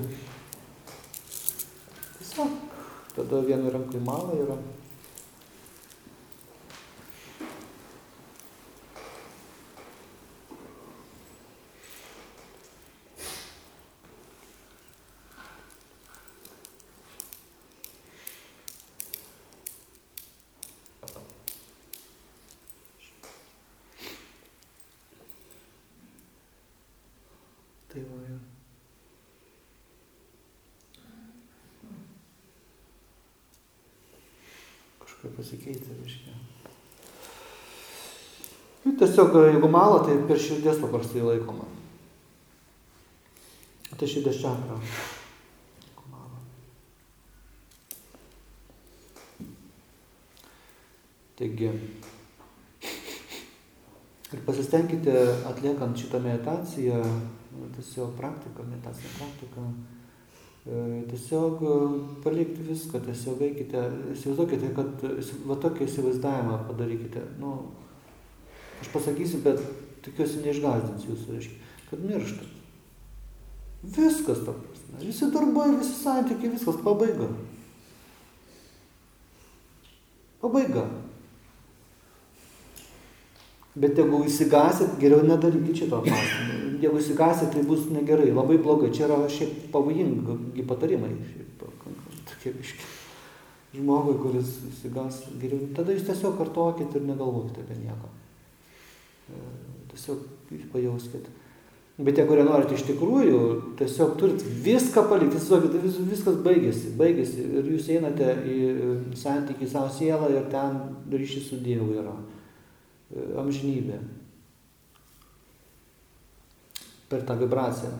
tada vienu ranku į malą yra. Tai va, ir. Kažkaip pasikeitė, reiškia. Ir tiesiog, jeigu mala, tai per širdies paprastai laikoma. Tai širdies čakra. Taigi, ir pasistengkite atliekant šitą meditaciją, tiesiog praktiką, meditacinę praktiką, e, tiesiog e, palikti viską, tiesiog veikite, įsivaizduokite, kad va tokį įsivaizdavimą padarykite. Nu, aš pasakysiu, bet tikiuosi neišgazdinsiu jūsų, reiškia, kad mirštat. Viskas ta prasme. Visi darbai, visi santykiai, viskas pabaiga. Pabaiga. Bet jeigu įsigasit, geriau nedarykit šito apmąstymo. Jeigu įsigasit, tai bus negerai, labai blogai. Čia yra šiaip pavojingi patarimai. Šiaip, tokie biški. Žmogui, kuris įsigas, geriau. Tada jūs tiesiog kartokit ir negalvokite apie nieką. E, Tiesiog pajauskit. Bet tie, kurie norite iš tikrųjų, tiesiog turit viską palikti, vis, viskas baigėsi, baigėsi ir jūs einate į santykį savo sielą ir ten ryšys su Dievu yra amžinybė. Per tą vibraciją.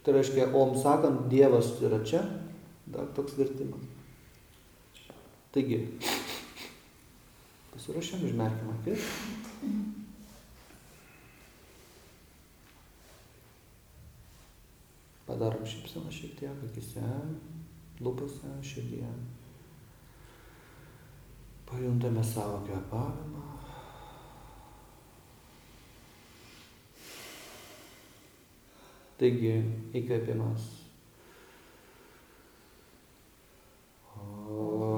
Tai reiškia, om sakant, Dievas yra čia, dar toks vertimas. Taigi, pasiruošėm, užmerkime akis. Padarom šypseną šiek tiek akise, lūpose, širdyje. Pajuntame savo kvepavimą. Taigi įkvėpimas. metu.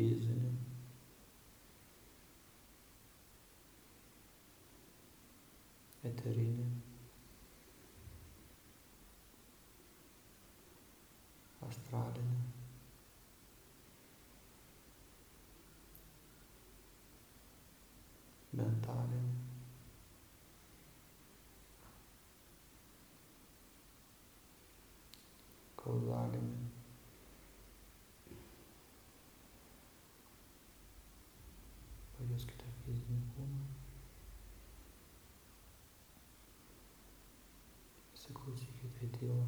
esile. Eterine. Astraline. Mentale. Įsiklausykite į tylą.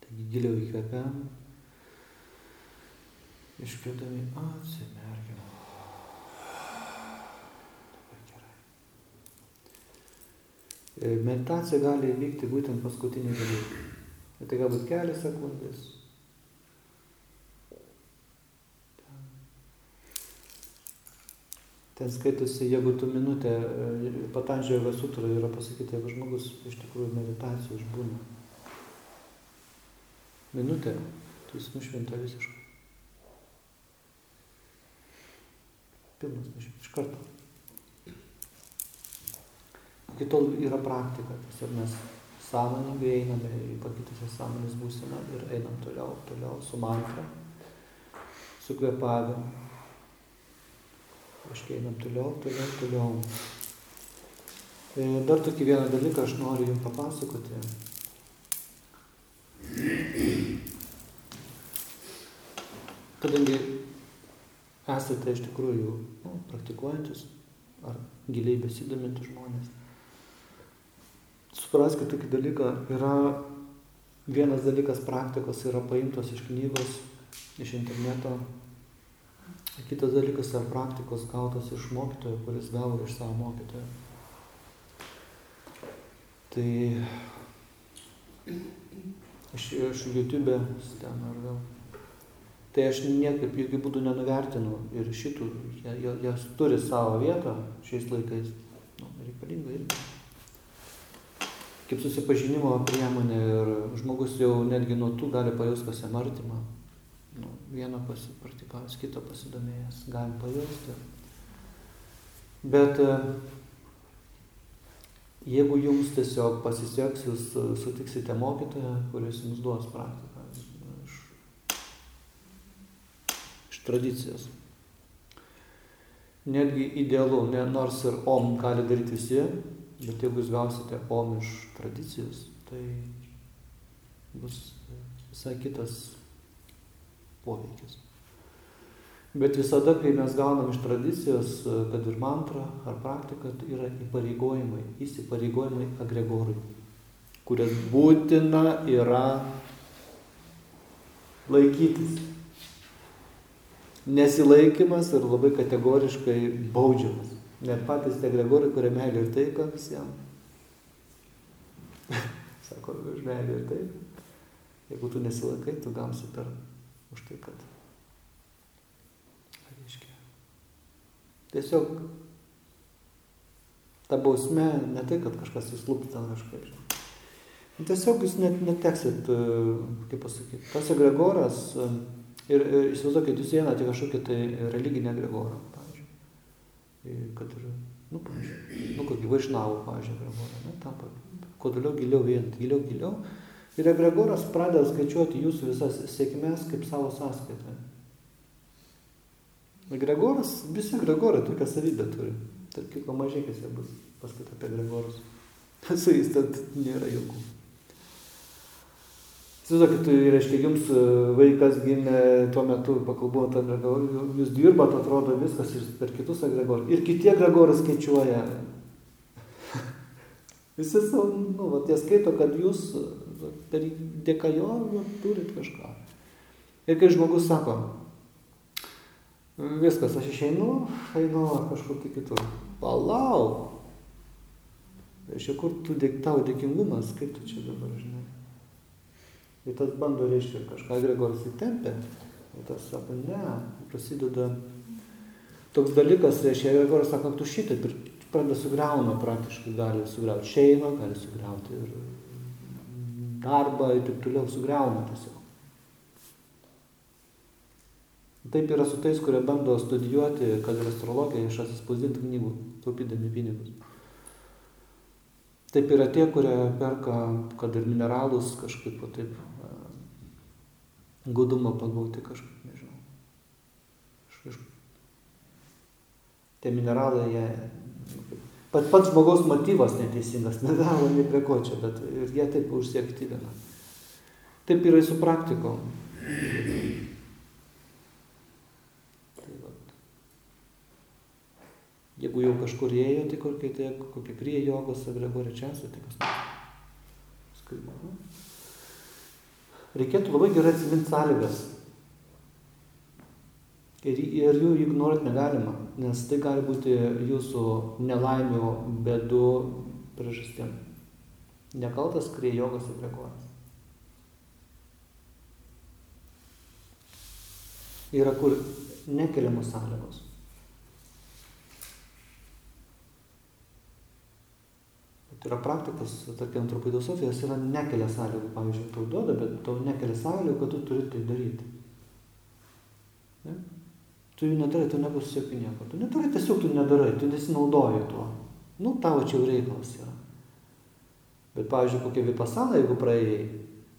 Taigi giliau įkvepiam, iškvėpdami atsimerkiam. Labai gerai. E, Meditacija gali įvykti būtent paskutiniai dalykai. Ir Tai galbūt kelias sekundės. Ten. Skaitosi, jeigu tu minutę, e, Patandžiojo Vasutra yra pasakyti, jeigu žmogus iš tikrųjų meditacijų išbūna. Minutė, tai jis nušventa visiškai. Pilnas nušventa, iš karto. Iki tol yra praktika, tiesiog mes sąmoningai einame į pakitusią sąmonės būseną ir einam toliau, toliau su mantra, su kvepavimu. Aiškiai einam toliau, toliau, toliau. E, Dar tokį vieną dalyką aš noriu Jums papasakoti. Kadangi esate iš tikrųjų nu, praktikuojantis ar giliai besidominti žmonės, supraskite tokį dalyką, yra vienas dalykas praktikos yra paimtos iš knygos, iš interneto, kitas dalykas yra praktikos gautos iš mokytojo, kuris gavo iš savo mokytojo. Tai iš, iš YouTube ten ar vėl. Tai aš niekaip jokių būdų nenuvertinu ir šitų, jie turi savo vietą šiais laikais, nu, reikalinga irgi. Kaip susipažinimo priemonė ir žmogus jau netgi nuo tų gali pajausti, kas jam artima. Nu, vieną pasipraktikavęs, kitą pasidomėjęs, galim pajausti. Bet e, jeigu jums tiesiog pasiseks, jūs e, sutiksite mokytoją, kuris jums duos praktiką iš, iš tradicijos. Netgi idealu, ne, nors ir om gali daryti visi, bet jeigu jūs gausite om iš tradicijos, tai bus visai kitas poveikis. Bet visada, kai mes gaunam iš tradicijos, kad ir mantra ar praktika, tai yra įpareigojimai, įsipareigojimai agregorui, kurias būtina yra laikytis. Nesilaikimas ir labai kategoriškai baudžiamas. Net patys tie agregorai, kurie meilė ir taika visiems. Sako, už meilę ir taika. Jeigu tu nesilaikai, tu gausi per už tai, kad reiškia. Tiesiog ta bausmė ne tai, kad kažkas jūs lūpti ten kažkaip. žinai. Tiesiog jūs net neteksit, kaip pasakyti, tas egregoras ir, ir įsivaizduokit, jūs einate kažkokį tai religinį egregorą, pavyzdžiui. Kad ir, nu, pavyzdžiui, nu, kokį vaišnavų, pavyzdžiui, egregorą, ne, tampa, kuo toliau giliau vien, giliau, giliau. Ir egregoras pradeda skaičiuoti jūsų visas sėkmės kaip savo sąskaitą. Egregoras, visi egregorai tokią savybę turi. Tarp kitko mažėkis jie bus paskaita apie egregorus. Su jais tad nėra jokių. Įsivaizduokit, tai reiškia, jums e, vaikas gimė tuo metu pakalbuot agregorų, jūs dirbat, atrodo viskas ir per kitus agregorus. Ir kiti agregorus skaičiuoja. Visi savo, nu, va, tie skaito, kad jūs per dėka jo va, turit kažką. Ir kai žmogus sako, viskas, aš išeinu, einu kažkur tai kitur. Palauk. Reiškia, kur tu, tavo dėkingumas, kaip tu čia dabar, žinai. Ir tas bando, reiškia, kažką Gregoras įtempia. O tas sako, ne, prasideda toks dalykas, reiškia, Gregoras sako, tu šitaip ir pradeda sugriauna praktiškai, gali sugriauti šeimą, gali sugriauti ir darbą ir taip toliau sugriauna tiesiog. Taip yra su tais, kurie bando studijuoti, kad ir astrologiją iš atsispausdinti knygų, taupydami pinigus. Taip yra tie, kurie perka, kad ir mineralus kažkaip taip gudumą pagauti kažkaip, nežinau. Iš, tie mineralai, jie, pat, pats žmogaus motyvas neteisingas, nedaro nei prie ko čia, bet jie taip užsiaktyvina. Taip yra su praktikom. Tai vat. Jeigu jau kažkur ėjo, tai kokie, tai kokie prie jogos, agregorė čia, tai kas nors. Skaitma reikėtų labai gerai atsiminti sąlygas. Ir, ir jų ignoruoti negalima, nes tai gali būti jūsų nelaimių, bedų priežastim. Nekaltas krie jogas ir rekoras. Yra kur nekeliamos sąlygos. Tai yra praktikas, tarkim, antropidosofijos yra nekelia sąlygų, pavyzdžiui, tau duoda, bet tau nekelia sąlygų, kad tu turi tai daryti. Ne? Tu jų nedarai, tu nepasisiekai nieko. Tu neturi, tiesiog tu nedarai, tu nesinaudoji tuo. Nu, tavo čia jau reikalas yra. Bet, pavyzdžiui, kokia vipasana, jeigu praėjai,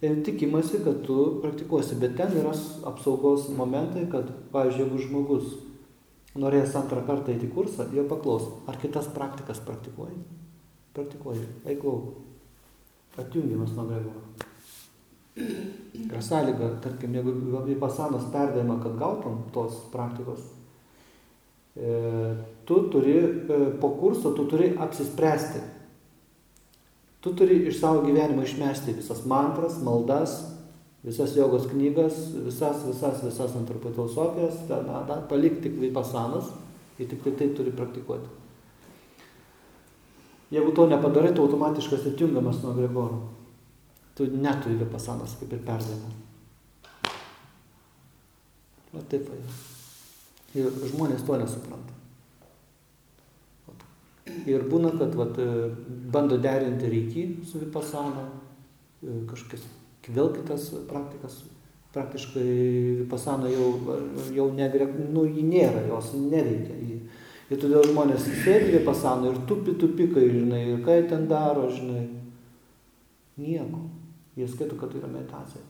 tai tikimasi, kad tu praktikuosi, bet ten yra apsaugos momentai, kad, pavyzdžiui, jeigu žmogus norės antrą kartą eiti kursą, jo paklaus, ar kitas praktikas praktikuoji praktikuoji, eik lauk. Atjungiamas nuo gregoro. Yra sąlyga, tarkim, jeigu vipasanos perdavimą, kad gautum tos praktikos, e, tu turi e, po kurso, tu turi apsispręsti. Tu turi iš savo gyvenimo išmesti visas mantras, maldas, visas jogos knygas, visas, visas, visas antropofilosofijas, palikti tik vipasanas ir tik tai tai turi praktikuoti. Jeigu to nepadarai, tu automatiškai atjungiamas nuo Gregoro. Tu neturi vipasanas kaip ir perdavimo. Va taip va. Ir žmonės to nesupranta. Ir būna, kad vat, bando derinti reikį su vipasana, kažkas vėl kitas praktikas, praktiškai vipasana jau, jau negre, nu, nėra, jos neveikia. Jį, Ir todėl žmonės sėdi pasano ir tupi tupikai, žinai, ir ką jie ten daro, žinai. Nieko. Jie skaito, kad tai yra meditacija.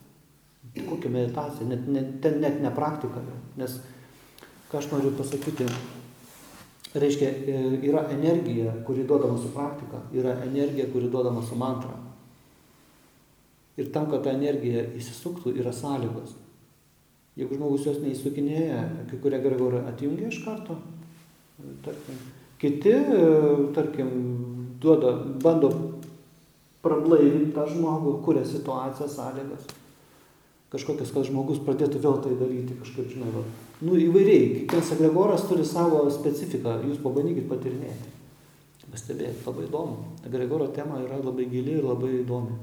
Kokia meditacija? Net, net, ten net ne praktika. Nes, ką aš noriu pasakyti, reiškia, e, yra energija, kuri duodama su praktika, yra energija, kuri duodama su mantra. Ir tam, kad ta energija įsisuktų, yra sąlygos. Jeigu žmogus jos neįsukinėja, kai kurie gregorai atjungia iš karto, tarkim, kiti, tarkim, duoda, bando prablaivinti tą žmogų, kuria situaciją, sąlygas. Kažkokias, kad žmogus pradėtų vėl tai daryti, kažkaip, žinai, va. Nu, įvairiai, kiekvienas agregoras turi savo specifiką, jūs pabandykit patirinėti. Pastebėkit, labai įdomu. Agregoro tema yra labai gili ir labai įdomi.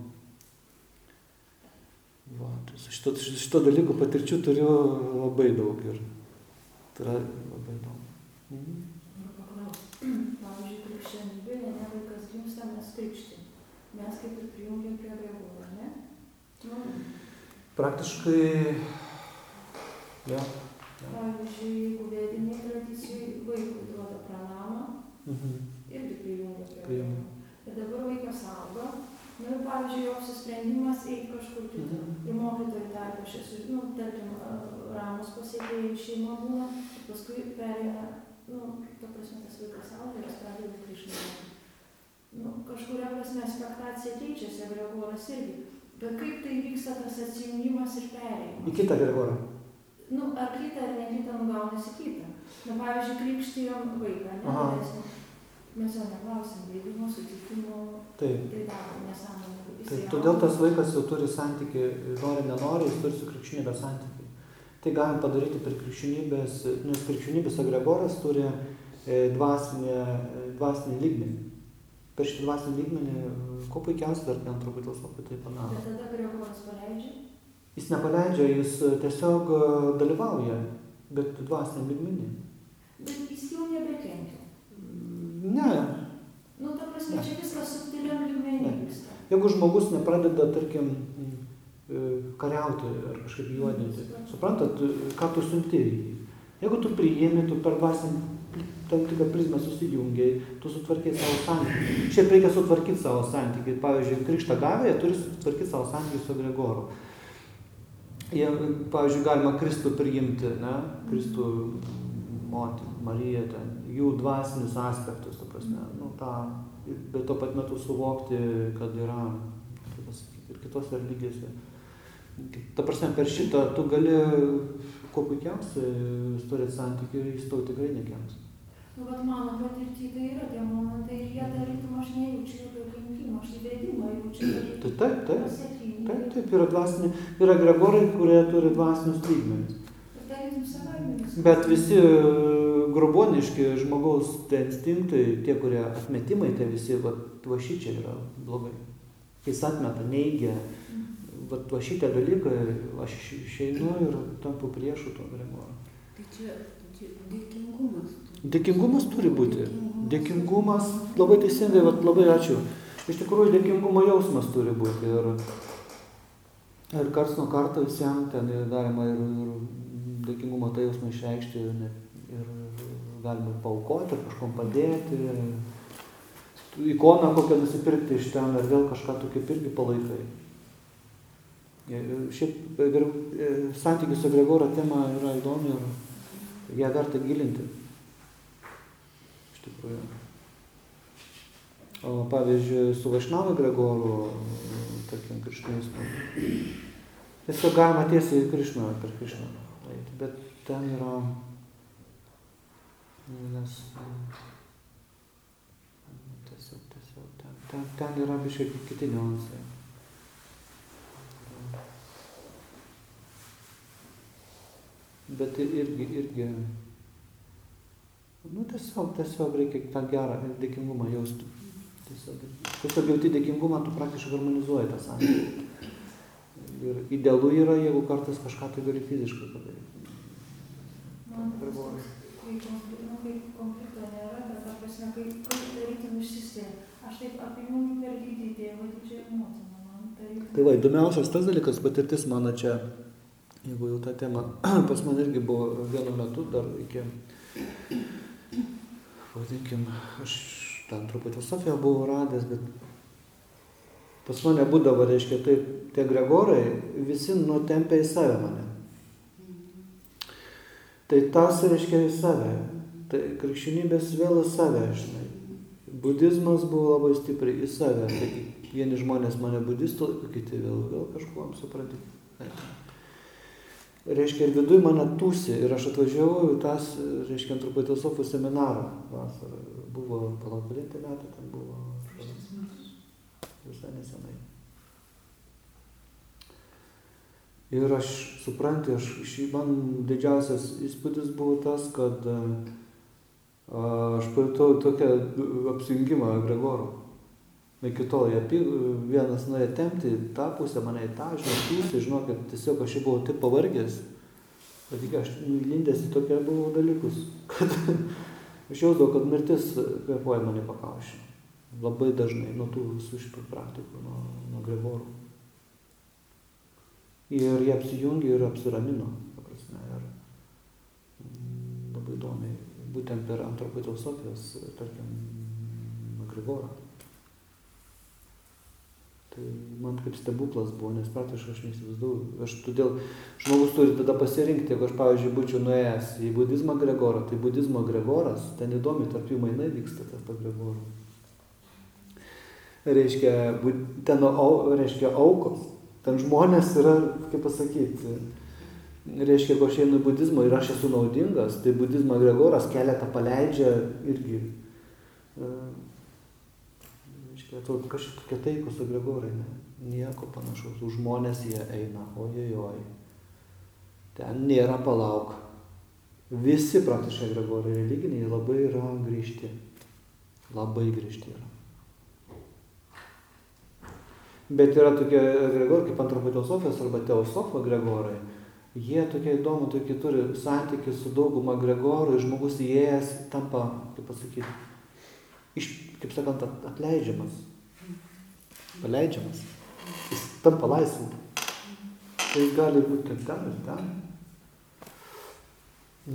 Va, šito, šito dalyko patirčių turiu labai daug ir tai yra labai įdomu. Mhm. Pavyzdžiui, krikščionybėje ne vaikas gimsta, mes kaip ir prijungiam prie gregoro, ne? Nu. Praktiškai, ja. Pavyzdžiui, jeigu vediniai tradicijai vaikui duoda pranamą, mhm. irgi prijungia prie gregoro. Ir dabar vaikas auga, nu ir pavyzdžiui, jo apsisprendimas eiti kažkur kitur. Mhm. Ir mokytojai tarp aš esu, nu, tarkim, ramus pasiekėjai šeima būna, paskui perėmė nu, ta prasme, tas vaikas auga ir jis pradeda Krišną. Spektacija keičiasi, Gregoras irgi. Bet kaip tai vyksta tas atsijungimas ir perėjimas? Į kitą Gregorą. Nu, ar kitą, ar ne kitą, nu gaunasi kitą. Nu, pavyzdžiui, krikštijom vaiką, ne? Aha. Mes jo neklausim, leidimo, sutikimo, Taip. tai daro nesąmonė. Jis Tai jaunas. todėl tas vaikas jau turi santyki, nori, nenori, jis turi su krikščionybė santyki. Tai galim padaryti per krikščionybės, nes krikščionybės agregoras turi e, dvasinį, e, dvasinį lygmenį. Per šitą dvasinį lygmenį, kuo puikiausiai dar ten truputį filosofai tai padaro. Bet tada Gregoras paleidžia. Jis nepaleidžia, jis e, tiesiog e, dalyvauja, bet dvasinį lygmenį. Bet jis jau nebekenkia. Ne, Nu, ta prasme, Ne. čia viskas subtiliam lygmenį vyksta. Jeigu žmogus nepradeda, tarkim, e, kariauti ar kažkaip juodinti, suprantat, ką tu siunti. Jeigu tu priėmė, tu per dvasinį tam tikrą prizmę susijungiai, tu sutvarkai savo santykį. Šiaip reikia sutvarkyti savo santykį. Pavyzdžiui, krikštą gavę, jie turi sutvarkyti savo santykį su Gregoru. Jie, pavyzdžiui, galima Kristų priimti, ne? Kristų motiną, Mariją, ten, jų dvasinius aspektus, ta prasme, nu, tą, bet tuo pat metu suvokti, kad yra, kaip pasakyti, ir kitose religijose. Ta prasme, per šitą tu gali kuo puikiausiai turėti santykių ir jis tau tikrai nekenks. Nu, bet mano patirtį tai yra tie momentai ir jie tarytum aš nejaučiu jokio kenkimo, aš įvedimą jaučiu. Tai taip, taip, taip, taip, yra dvasiniai, yra gregorai, kurie turi dvasinius lygmenis. Bet visi gruboniški žmogaus tie instinktai, tie, kurie atmetimai, tai visi, va, va šičia yra blogai. Kai jis atmeta, neigia, va, va šitie dalykai, aš iš- išeinu ir tampu priešu to gregoro. Tai čia čia dėkingumas. Dėkingumas turi būti. Dėkingumas, labai teisingai, va, labai ačiū. Iš tikrųjų, dėkingumo jausmas turi būti. Ir, ir karts nuo karto visiems ten galima ir, ir dėkingumo tą jausmą išreikšti ir, ir galima ir paukoti, ir kažkom padėti. Ikoną kokią nusipirkti iš ten ir vėl kažką tu kaip irgi palaikai. Šiaip e, e, santykių su Gregoro tema yra įdomi ir ją verta gilinti. Tikrųjų. O pavyzdžiui, su Vaišnavo Gregoru, tarkim, krikščionizmu, tiesiog galima tiesiai į Krišną, per eiti, bet ten yra, nes tiesiog, tiesiog, ten, ten, ten yra biškai kiti niuansai. Bet tai irgi, irgi, nu tiesiog, tiesiog reikia tą gerą dėkingumą jausti. Tiesiog, tiesiog jauti dėkingumą, tu praktiškai harmonizuoji tą santykį. Ir idealu yra, jeigu kartais kažką tai gali fiziškai padaryti. Man konflikto, nu, konflikto nėra, bet ta prasme, kai, kai tarytum išsiskiriam. Aš taip apjungiu per didį tėvą, didžiąją motiną. Man tarytum. Tai va, įdomiausias tas dalykas, patirtis mano čia, jeigu jau ta tema, pas man irgi buvo vienu metu dar iki, vadinkim, aš ten truputį Sofiją buvau radęs, bet pas mane būdavo, reiškia, tai tie gregorai visi nutempia į save mane. Tai tas reiškia į save. Tai krikščionybės vėl į save, žinai. Budizmas buvo labai stipriai į save. Tai vieni žmonės mane budistų, kiti vėl, vėl kažkuom supranti. Reiškia, ir viduje mane tūsi. Ir aš atvažiavau į tas, reiškia, filosofų seminarą vasarą. Buvo, palauk, kelinti metai ten buvo. Visai nesenai. Ir aš suprantu, aš, šį- man didžiausias įspūdis buvo tas, kad aš pajutau tokią apsijungimą Gregoro. Iki tol jie py- vienas nuėjo tempti į tą pusę, mane į tą, žinau, tūsi, žinau, kad tiesiog aš jau buvau taip pavargęs, kad tik aš lindęs į tokie buvau dalykus, kad aš jausdavau, kad mirtis kvepuoja mane pakaušį. Labai dažnai nuo tų visų šitų praktikų, nuo, nuo Gregorų. Ir jie apsijungė ir apsiramino, ta prasme, ir mm, labai įdomiai, būtent per antropotelsofijos, tarkim, Grigorą. Tai man kaip stebuklas buvo, nes praktiškai aš neįsivaizdavau. Aš todėl žmogus turi tada pasirinkti, jeigu aš, pavyzdžiui, būčiau nuėjęs į budizmą Gregorą, tai budizmo Gregoras, ten įdomi, tarp jų mainai vyksta tas ta Gregorų. Reiškia, bu- ten au, reiškia aukos, Ten žmonės yra, kaip pasakyti, reiškia, jeigu aš einu į budizmą ir aš esu naudingas, tai budizmo egregoras keletą paleidžia irgi. Reiškia, atrodo, kažkaip tokie taikus egregorai, ne? nieko panašaus. Už žmonės jie eina, ojojoj. Ten nėra palauk. Visi praktiškai egregorai religiniai labai yra grįžti. Labai grįžti yra. Bet yra tokie egregorai kaip antropotelsofijos arba teosofo egregorai. Jie tokie įdomu, tokie turi santykių su dauguma egregorų ir žmogus įėjęs tampa, kaip pasakyti, iš, kaip sakant, atleidžiamas. Paleidžiamas. Jis tampa laisvu. Tai gali būti ir ten, ir ten.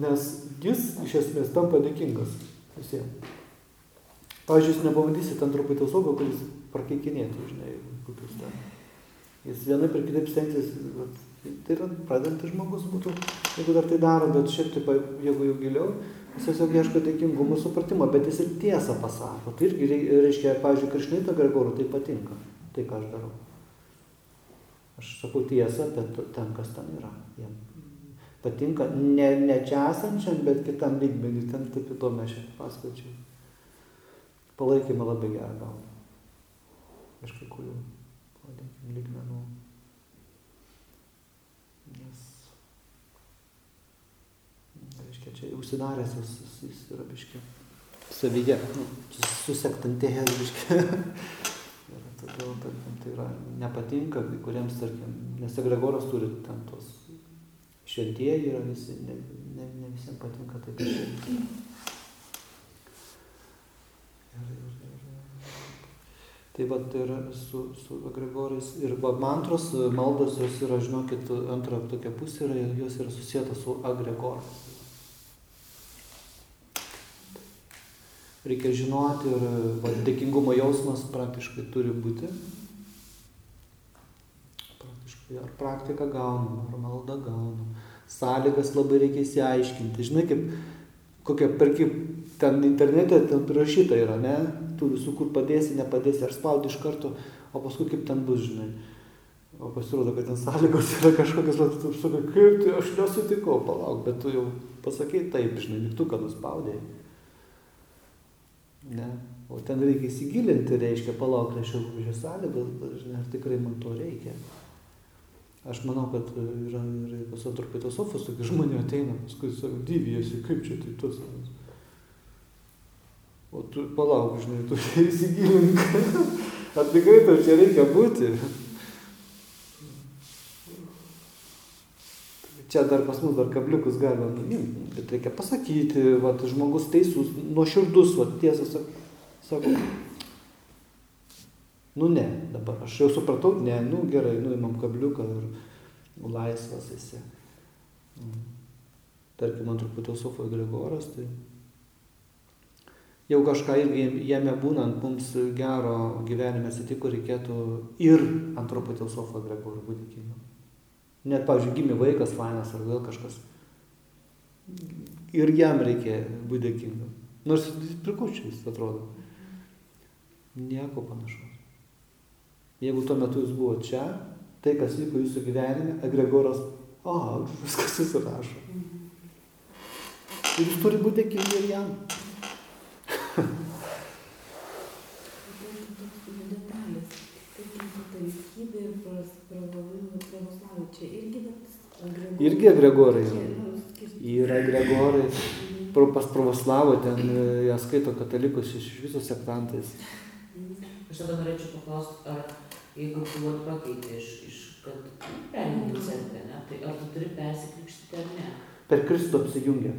Nes jis iš esmės tampa dėkingas visiems. Pavyzdžiui, jūs nepamatysite antropotelsofo, kuris prakeikinėtų, žinai, kokius ten. Jis vienai per kitaip stengsis, tai yra pradedantis žmogus būtų, jeigu dar tai daro, bet šiaip taip, jeigu jau giliau, jis tiesiog ieško dėkingumo supratimo, bet jis ir tiesą pasako. Tai irgi reiškia, pavyzdžiui, Krišnaito Gregorų tai patinka, tai ką aš darau. Aš sakau tiesą, bet ten, kas ten yra. Jiem patinka ne, ne čia esančiam, bet kitam lygmenį, ten taip įdomu aš pasakočiau. Palaikymą labai gerą gaunu iš kai kurių, vadinkim, lygmenų. Nes, reiškia, čia užsidaręs jis, jis, jis yra biški savyje, nu, susektantėjęs biški. ir todėl, tarkim, tai yra nepatinka kai kuriems, tarkim, nes Egregoras turi ten tos šventieji yra visi, ne, ne, ne visiems patinka taip. Ir, ir, Tai va tai yra su, su agregorais. Ir va, mantros, maldos, jos yra, žinokit, antra tokia pusė yra, jos yra susijęta su agregorais. Reikia žinoti ir va, dėkingumo jausmas praktiškai turi būti. Praktiškai ar praktika gaunam, ar malda gaunam. Sąlygas labai reikia įsiaiškinti. Žinai, kaip kokia perki ten internete ten rašyta yra, ne, tu visų kur padėsi, nepadėsi, ar spaudi iš karto, o paskui kaip ten bus, žinai. O pasirodo, kad ten sąlygos yra kažkokios, bet tu sakai, kaip tai aš nesutikau, palauk, bet tu jau pasakai taip, žinai, mygtuką nuspaudėjai. Ne. O ten reikia įsigilinti, reiškia, palauk, reiškia, kokios sąlygos, žinai, ar tikrai man to reikia. Aš manau, kad yra ir pas antropitosofus tokių žmonių ateina, paskui sako, dyvijasi, kaip čia tai tos. O tu palauk, žinai, tu įsigilink. Ar tikrai tau čia reikia būti? Čia dar pas mus dar kabliukus galima nuimti, bet reikia pasakyti, va, žmogus teisus, nuoširdus, va, tiesą sako. Nu ne, dabar aš jau supratau, ne, nu gerai, nuimam kabliuką ir laisvas esi. Tarkim, man truputį Sofo Gregoras, tai jau kažką irgi jame būnant mums gero gyvenime atsitiko, reikėtų ir antropotilsofo Gregorų būti dėkingam. Net, pavyzdžiui, gimė vaikas fainas ar vėl kažkas. Ir jam reikia būti dėkingam. Nors prikučiais atrodo. Nieko panašaus. Jeigu tuo metu jūs buvo čia, tai kas vyko jūsų gyvenime, egregoras, o, viskas susirašo. Ir jūs turi būti dėkingi ir jam. Detalės. Tarkim, ir pravoslavai čia irgi, bet... Irgi egregorai. Yra egregorai. Pas pravoslavą ten ją skaito katalikus iš viso sektantais. Aš tada norėčiau paklausti, ar jeigu tu pakeitė iš, iš kad perjungi cerkvę, ne, tai ar tu turi persikrikštyti ar ne? Per Kristų apsijungia.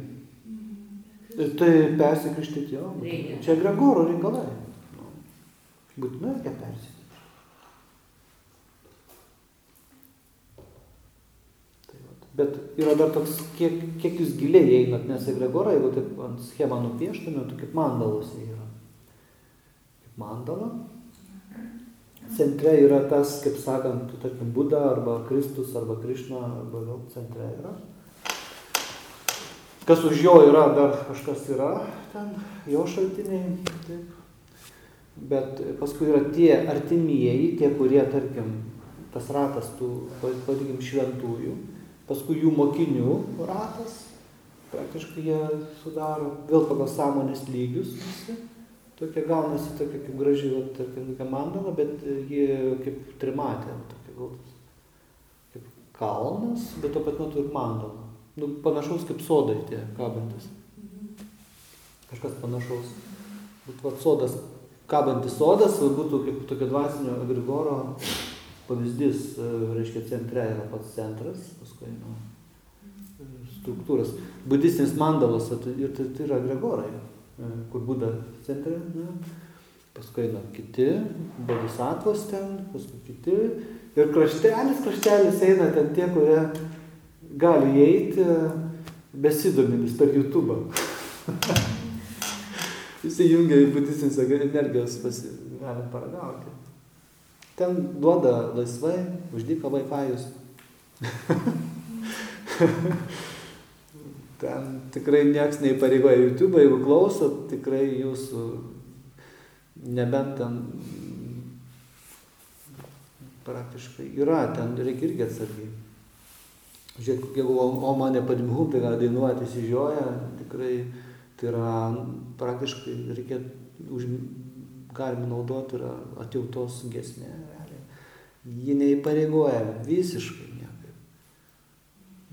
Tai persikrikštyti. Reikia. Čia Gregoro reikalai. Būtinai reikia persikrikštyti. Tai vat. Bet yra dar toks, kiek, kiek jūs giliai einat, nes Gregorą, jeigu taip ant schemą nupieštume, tai kaip mandalose yra. Kaip mandala. Centre yra tas, kaip sakant, tarkim, Buda arba Kristus arba Krišna arba vėl centre yra. Kas už jo yra, dar kažkas yra ten, jo šaltiniai. Taip. Bet paskui yra tie artimieji, tie, kurie, tarkim, tas ratas tų, vadinkim, šventųjų, paskui jų mokinių ratas, praktiškai jie sudaro vėl pagal sąmonės lygius visi. Tokia gaunasi tokia kaip graži, va, tarkim, tokia mandala, bet ji kaip trimatė, tokia gal kaip kalnas, bet tuo pat metu ir mandala. Nu, panašaus kaip sodai tie kabantis. Kažkas panašaus. Bet va, sodas, kabantis sodas būtų kaip tokio dvasinio agrigoro pavyzdys, e, reiškia, centre yra pats centras, paskui nu, struktūras. Budistinis mandalas ir tai, tai yra Gregorai, e, kur būda centre, ne? paskui eina kiti, bodhisattvos ten, paskui kiti. Ir kraštelis, kraštelis eina ten tie, kurie gali įeiti besidomintis per YouTube. Įsijungia į budistinės energijos, pasi... galim paragauti. Ten duoda laisvai, uždyka Wi-Fi'us. ten tikrai nieks neįpareigoja YouTube, jeigu klausot, tikrai jūsų, nebent ten praktiškai yra, ten reikia irgi atsargiai. Žiūrėk, jeigu Oma nepadimhum, tai gali dainuoti įsižioja, tikrai tai yra praktiškai reikia, už, galima naudoti yra atjautos gesmė. Ji neįpareigoja visiškai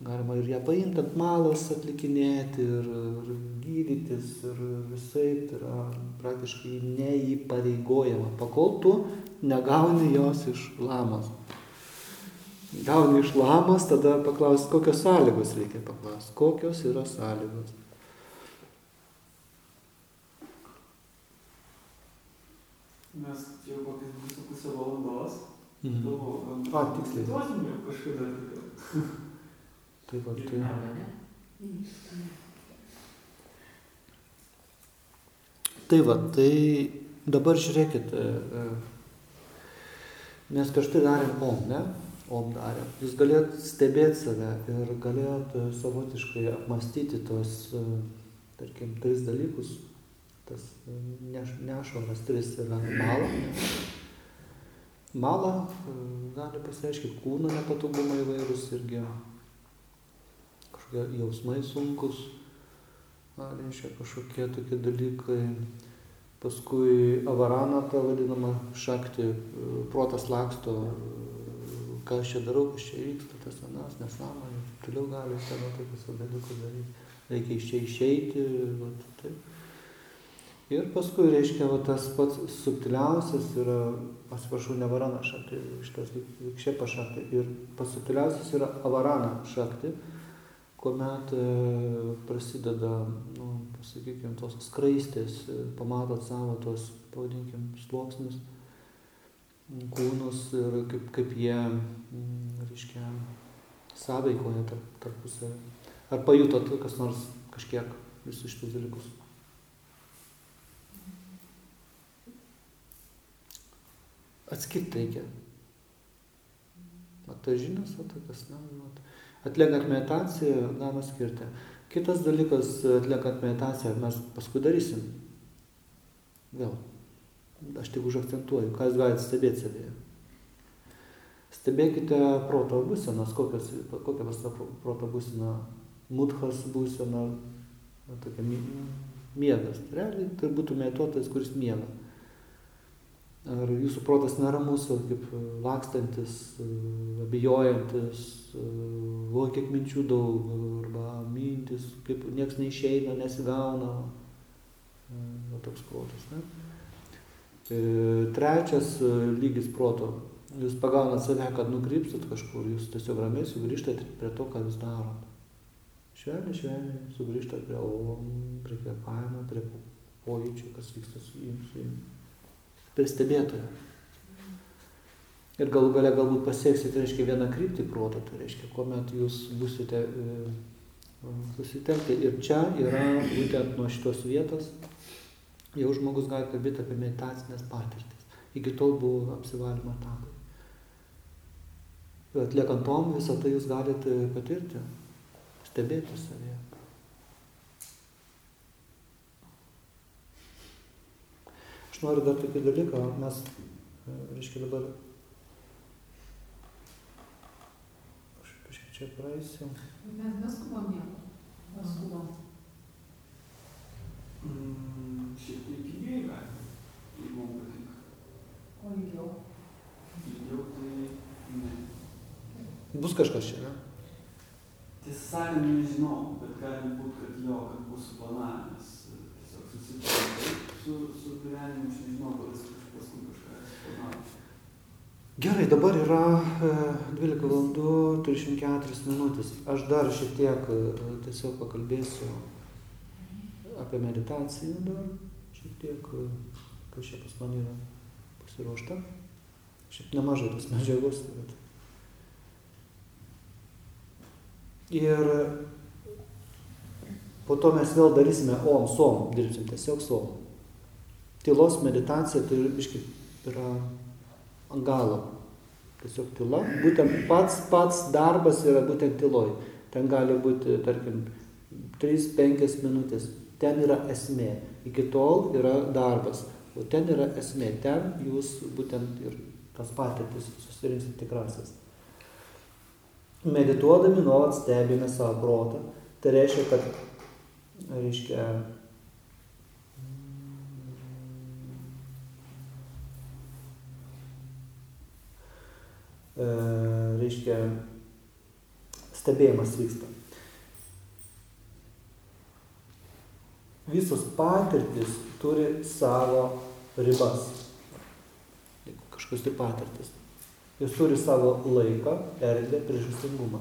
Galima ir ją paimti ant malos atlikinėti ir, ir gydytis ir visai, tai yra praktiškai neįpareigojama, pakol tu negauni jos iš lamos. Gauni iš lamos, tada paklaus, kokios sąlygos reikia paklausti, kokios yra sąlygos. Mes jau kokias dvi su pusę valandos. Mhm. Galvoju, A, tiksliai. Duosime kažkada. Tai va, tai... Tai va, tai dabar žiūrėkit, e, mes prieš tai darėm om, ne? Om darėm. Jūs galėt stebėti save ir galėt e, savotiškai apmastyti tos, e, tarkim, tris dalykus. Tas neš, nešvaras tris yra mala. Mala gali pasireiškti kūno nepatogumai įvairūs irgi jausmai sunkus, reiškia kažkokie tokie dalykai. Paskui avarana, ta vadinama šakti, protas laksto, ką aš čia darau, kas čia vyksta, tas anas, nesąmonė, toliau gali ten tokius dalykus daryti. Reikia iš čia išeiti. Vat, taip. Ir paskui, reiškia, va, tas pats subtiliausias yra, atsiprašau, ne varana šakti, šitas vikšėpa šakti. Ir pats subtiliausias yra avarana šakti kuomet e, prasideda, nu, pasakykime, tos skraistės, e, pamatot savo tos, pavadinkim, sluoksnius, kūnus ir kaip, kaip jie, mm, reiškia, sąveikoja tarp, tarpusavį. Ar pajutot kas nors kažkiek visus šitus dalykus? Atskirti reikia. Matai žinias, o tokias, na, matai atliekant meditaciją galima skirti. Kitas dalykas, atliekant meditaciją, mes paskui darysim. Vėl. Aš tik užakcentuoju, ką jūs galite stebėti savėje. Stebėkite proto būsenas, kokios, kokia pas proto būsena, mudhas būsena, tokia miegas. Realiai tai būtų medituotojas, kuris miega. Ar jūsų protas neramus, kaip lakstantis, abejojantis, o kiek minčių daug, arba mintis, kaip nieks neišeina, nesigauna. O toks protas. Ne? E, trečias lygis proto. Jūs pagaunat save, kad nukrypstat kažkur, jūs tiesiog ramiai sugrįžtat prie to, ką jūs darot. Švelniai, švelniai sugrįžtat prie om, prie kvepavimo, prie pojūčių, kas vyksta su jums. Su jums per stebėtoją. Ir galų gale galbūt pasieksite, reiškia, vieną kryptį proto, tai reiškia, kuomet jūs busite e, susitelkę. Ir čia yra būtent nuo šitos vietos, jau žmogus gali kalbėti apie meditacinės patirtis. Iki tol buvo apsivalymo etapai. Atliekant tom, visą tai jūs galite patirti, stebėti savėje. Noriu dar tokį dalyką, mes, e, reiškia dabar, čia praeisiu. Mes neskubam nieko. Neskubam. Mm, šiek tiek ilgiai galima, jeigu mums patinka. O ilgiau. Ilgiau tai ne. Bus kažkas čia, ne? Tiesą sakant, nežinau, bet gali būti, kad jo, kad bus suplanavimas. Tiesiog susitikti su, su gyvenimu, aš nežinau, kaž- paskui kažką suplanavo. Gerai, dabar yra e, 12 valandų 34 minutės. Aš dar šiek tiek e, tiesiog pakalbėsiu apie meditaciją dar. Šiek tiek, e, kas čia pas mane yra pasiruošta. Šiaip nemažai tos medžiagos. Bet... Ir po to mes vėl darysime om, som, dirbsim tiesiog som. Tylos meditacija tai biškai yra ant galo. Tiesiog tyla. Būtent pats, pats darbas yra būtent tyloj. Ten gali būti, tarkim, 3-5 minutės. Ten yra esmė. Iki tol yra darbas. O ten yra esmė. Ten jūs būtent ir tas patirtis susirinksit tikrasis. Medituodami nuolat stebime savo protą. Tai reiškia, kad reiškia, reiškia, stebėjimas vyksta. Visos patirtis turi savo ribas. Kažkokios tai patirtis. Jis turi savo laiką, erdvę, priežastingumą.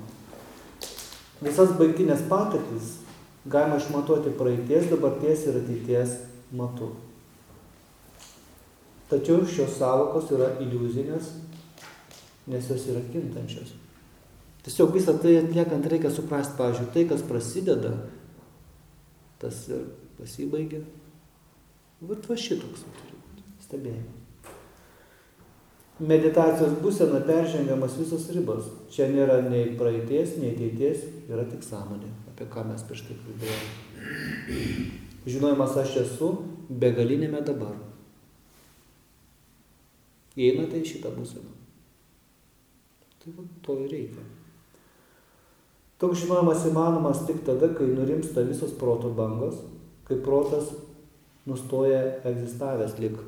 Visas baigtinės patirtis galima išmatuoti praeities, dabarties ir ateities matu. Tačiau šios savokos yra iliuzinės, nes jos yra kintančios. Tiesiog visą tai atliekant reikia suprasti, pavyzdžiui, tai, kas prasideda, tas ir pasibaigia. Vat va šitoks turi būti stebėjimas. Meditacijos būsena peržengiamas visos ribos. Čia nėra nei praeities, nei ateities, yra tik sąmonė, apie ką mes prieš tai kalbėjome. Žinojimas aš esu begalinėme dabar. Įeinate į šitą būseną. Tai va, to ir reikia. Toks žinojimas įmanomas tik tada, kai nurimsta visos proto bangos, kai protas nustoja egzistavęs lik.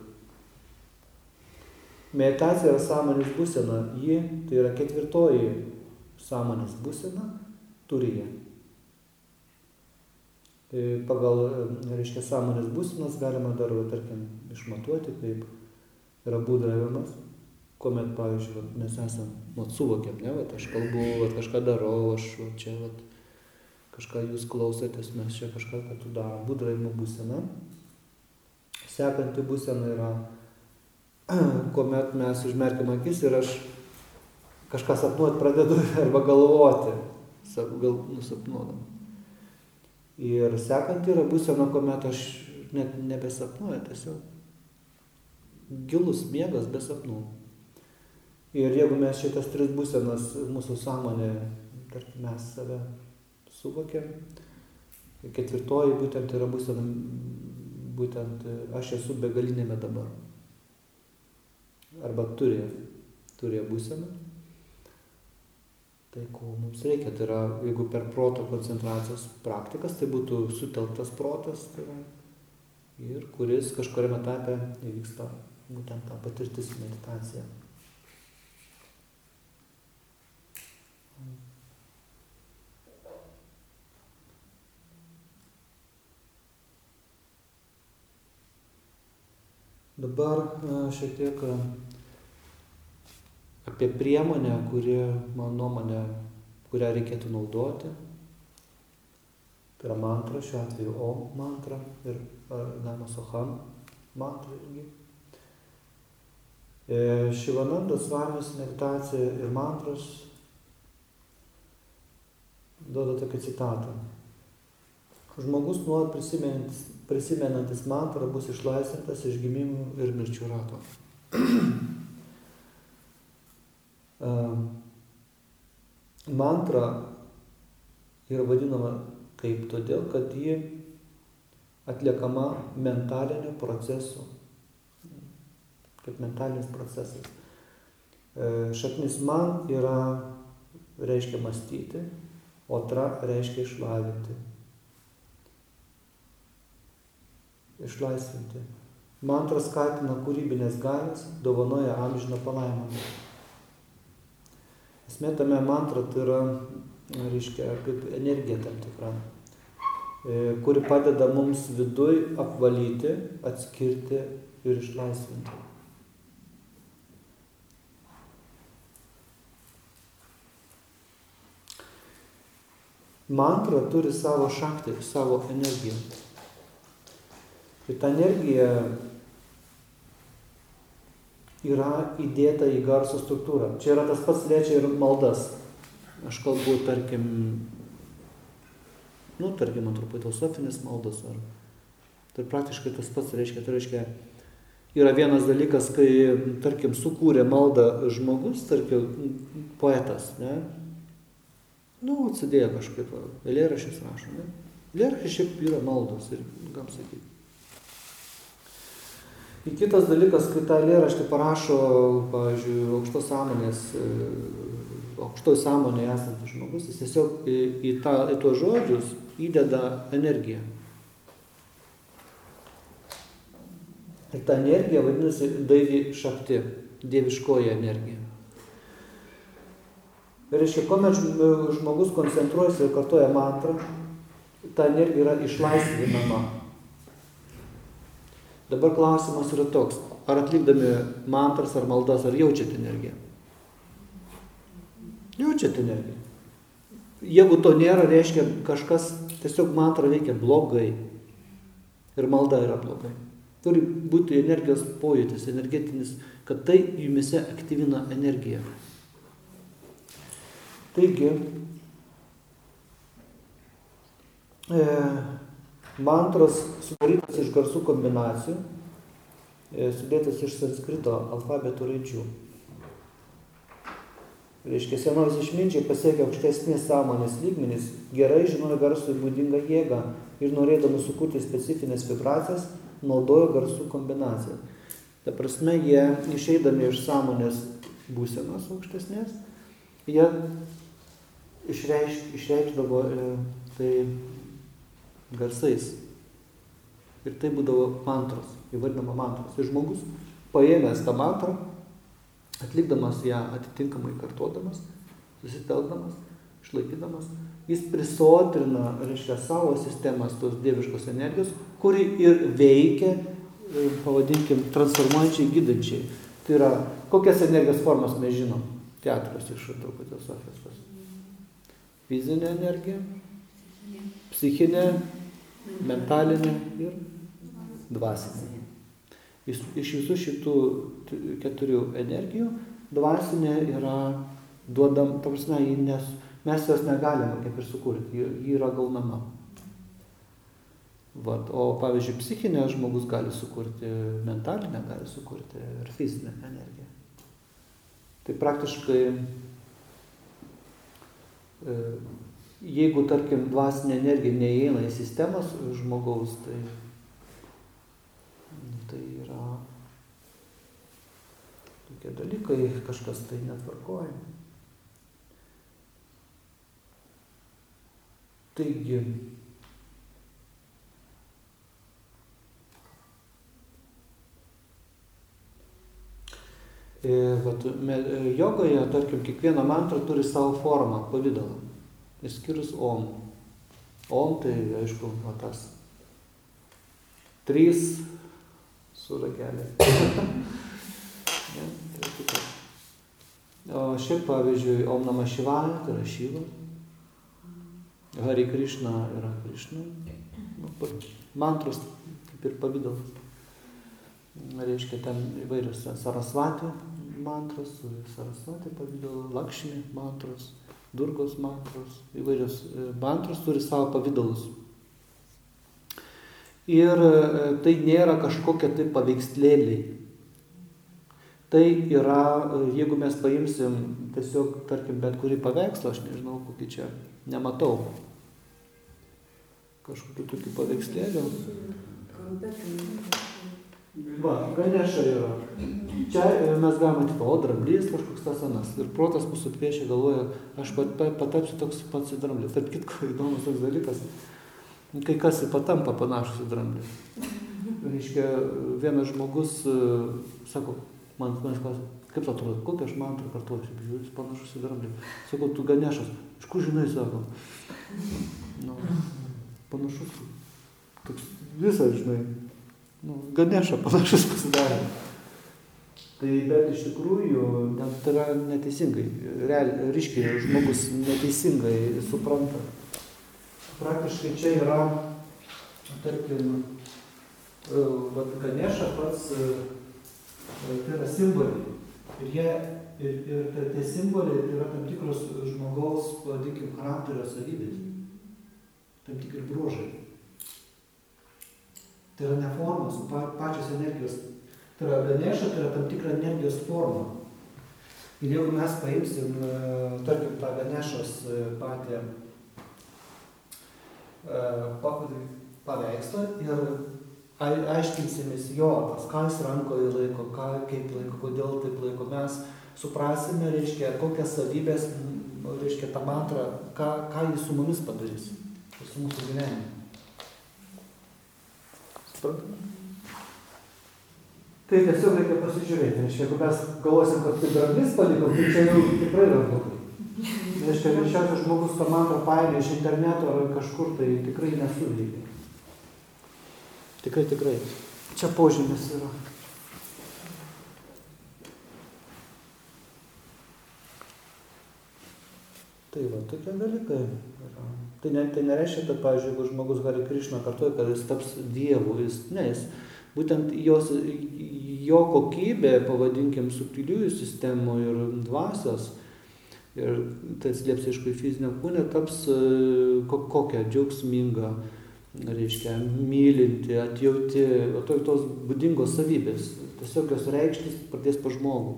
Meditacija yra sąmonės būsena, ji tai yra ketvirtoji sąmonės būsena, turija. Tai Pagal, e, reiškia, sąmonės būsenas galima dar, va, tarkim, išmatuoti, kaip yra būdravimas, kuomet, pavyzdžiui, vat, mes esam, mat, suvokiam, ne, vat, aš kalbu, vat, kažką darau, aš vat, čia, vat, kažką jūs klausotės, mes čia kažką kartu darom, būdravimo būsena. Sekanti būsena yra, kuomet mes užmerkiam akis ir aš kažką sapnuoti pradedu arba galvoti, gal nusapnuodam. Ir sekanti yra būsena, kuomet aš net nebesapnuoju, tiesiog gilus miegas be sapnų. Ir jeigu mes šitas tris būsenas mūsų sąmonė, tarkim, mes save suvokiam, ketvirtoji būtent yra būsena, būtent aš esu begalinėme dabar. Arba turi, turi būseną. Tai ko mums reikia, tai yra, jeigu per proto koncentracijos praktikas, tai būtų sutelktas protas, tai yra, ir kuris kažkuriame etape įvyksta būtent ta patirtis meditacija. Dabar e, šiek tiek e, apie priemonę, kuri, mano nuomonė, kurią reikėtų naudoti. Tai yra mantra, šiuo atveju O mantra ir Namo Soham mantra irgi. E, Šivanandas Svamis meditacija ir mantros duoda tokią citatą. Žmogus nuolat prisimenantis, prisimenantis mantrą bus išlaisvintas iš gimimų ir mirčių rato. Um, Mantra yra vadinama taip todėl, kad ji atliekama mentaliniu procesu, kaip mentalinis procesas. E, Šaknis man yra reiškia mąstyti, o tra reiškia išlavinti. Išlaisvinti. Mantra skatina kūrybinės galės, dovanoja amžiną palaimą. Esmė tame mantra tai yra, reiškia, kaip energija tam tikra, e, kuri padeda mums viduj apvalyti, atskirti ir išlaisvinti. Mantra turi savo šaktį, savo energiją. Ir ta energija yra įdėta į garso struktūrą. Čia yra tas pats liečia ir maldas. Aš kalbu, tarkim, nu, tarkim, truputį filosofinės maldos. Ar... Tai praktiškai tas pats reiškia. Tai reiškia, yra vienas dalykas, kai, tarkim, sukūrė maldą žmogus, tarkim, poetas, ne? Nu, atsidėjo kažkaip, eilėrašys rašo, ne? Eilėrašys šiaip yra maldos ir, gam sakyti. Ir kitas dalykas, kai tą eilėraštį parašo, pavyzdžiui, aukštos sąmonės, e, aukštoj sąmonėje esantis žmogus, jis tiesiog į, į, tą, į tuos žodžius įdeda energiją. Ir ta energija vadinasi daivi šakti, dieviškoji energija. Reiškia, kuomet žmogus koncentruojasi ir kartoja mantrą, ta energija yra išlaisvinama. Dabar klausimas yra toks, ar atlikdami mantras ar maldas, ar jaučiate energiją? Jaučiate energiją. Jeigu to nėra, reiškia, kažkas tiesiog mantra veikia blogai. Ir malda yra blogai. Turi būti energijos pojūtis, energetinis, kad tai jumise aktyvina energiją. Taigi, e, mantros sudarytas iš garsų kombinacijų, e, sudėtas iš sanskrito alfabetų raidžių. Reiškia, senovės išminčiai pasiekia aukštesnės sąmonės lygmenys, gerai žinojo garsui būdingą jėgą ir norėdami sukurti specifines vibracijas, naudojo garsų kombinaciją. Ta prasme, jie išeidami iš sąmonės būsenos aukštesnės, jie išreiš, išreikšdavo e, tai garsais. Ir tai būdavo mantros, įvardinama mantros. Ir žmogus paėmęs tą mantrą, atlikdamas ją atitinkamai kartuodamas, susitelkdamas, išlaikydamas, jis prisotrina, reiškia, savo sistemas tos dieviškos energijos, kuri ir veikia, e, pavadinkim, transformuojančiai, gydančiai. Tai yra, kokias energijos formas mes žinom? Keturios iš truputį Sofijos fizinė energija, psichinė, mentalinė ir dvasinė. Iš, iš visų šitų keturių energijų dvasinė yra duodam, ta prasme, nes mes jos negalime kaip ir sukurti, ji, ji yra gaunama. Vat, o pavyzdžiui, psichinę žmogus gali sukurti, mentalinę gali sukurti ir fizinę energiją. Tai praktiškai E, jeigu, tarkim, dvasinė energija neįeina į sistemas žmogaus, tai, tai yra tokie dalykai, kažkas tai netvarkoja. Taigi, E, vat, e, jogoje, tarkim, kiekviena mantra turi savo formą, pavydalą. Išskyrus om. Om tai, aišku, va tas. Trys su ragelė. ja, tai o šiaip, pavyzdžiui, Om Nama Šivaya, tai yra Šiva. Hari Krishna yra Krishna. Mantros kaip ir pavydalas. Reiškia, ten įvairius sarasvatį mantros, sarasvati pavydalu, lakšmi mantros, durgos mantros, įvairios e, mantros turi savo pavydalus. Ir e, tai nėra kažkokie tai paveikslėliai. Tai yra, e, jeigu mes paimsim tiesiog, tarkim, bet kurį paveikslą, aš nežinau, kokį čia, nematau. Kažkokiu tokiu paveikslėliu. Va, ganeša yra. Čia e, mes galime tik, o dramblys kažkoks tas anas. Ir protas mūsų priešė galvoja, aš pat, pat, patapsiu toks pats į dramblį. Tarp kitko įdomus toks dalykas, kai kas patampa panašus į dramblį. Reiškia, vienas žmogus e, sako, man manęs klausia, kaip tau atrodo, kokią aš mantrą kartuosiu, žiūriu, jis panašus į dramblį. Sakau, tu ganešas, iš kur žinai, sako. Nu, panašus, toks visas, žinai, nu, ganeša panašus pasidarė. Tai bet iš tikrųjų tai yra neteisingai, real, ryškiai žmogus neteisingai supranta. Praktiškai čia yra, tarkim, e, vat ganeša pats, e, tai yra simboliai. Ir, jie, ir, ir tai tie simboliai tai yra tam tikros žmogaus, vadinkim, charakterio savybės. Tam tikri bruožai. Tai yra ne formos, pa, pačios energijos. Tai yra ganeša, tai yra tam tikra energijos forma. Ir jeigu mes paimsim, e, tarkim, tą ganešos e, patį e, paveikslą ir ai- aiškinsimės jo, tas, ką jis rankoje laiko, ką, kaip laiko, kodėl taip laiko, mes suprasime, reiškia, kokias savybės, reiškia, tą mantrą, ką, ką jis su mumis padarys, su mūsų gyvenimu. Suprantame? Tai tiesiog reikia pasižiūrėti, reiškia, jeigu mes galvosim, kad tai dramblys paliko, tai čia jau tikrai yra blogai. Reiškia, greičiausiai žmogus mantrą paėmė iš interneto ar kažkur, tai tikrai nesuveikia. Tikrai, tikrai. Čia požymis yra. Tai va, tokie dalykai yra. Tai, ne, tai nereiškia, kad, pavyzdžiui, jeigu žmogus gali Krišną kartuoja, kad jis taps Dievu, jis, ne, jis, būtent jos, jo kokybė, pavadinkim, subtiliųjų sistemų ir dvasios, ir tai atsilieps, aišku, į fizinę kūnę, taps e, ko, kokią džiaugsmingą, reiškia, mylinti, atjauti, o to tos būdingos savybės. Tiesiog jos reikštis pradės pa žmogų.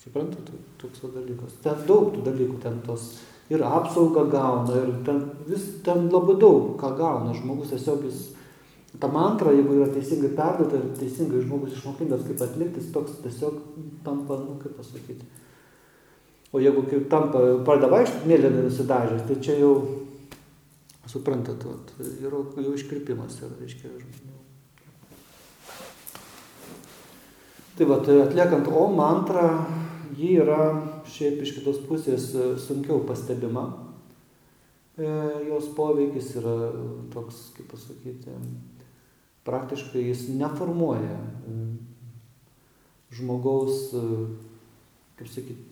Suprantate, toks dalykas. Ten daug tų dalykų, ten tos ir apsaugą gauna, ir ten, vis, ten labai daug ką gauna. Žmogus tiesiog jis, ta mantra, jeigu yra teisingai perduota ir teisingai žmogus išmokintas kaip atlikti, jis toks tiesiog tampa, nu kaip pasakyti. O jeigu kaip tampa, pradeda vaikščioti mėlyną nusidažęs, tai čia jau, suprantat, vat, yra jau iškirpimas. Ir, reiškia. Tai va, tai atliekant O mantrą, ji yra šiaip iš kitos pusės e, sunkiau pastebima. E, jos poveikis yra toks, kaip pasakyti, praktiškai jis neformuoja e, žmogaus, kaip sakyti,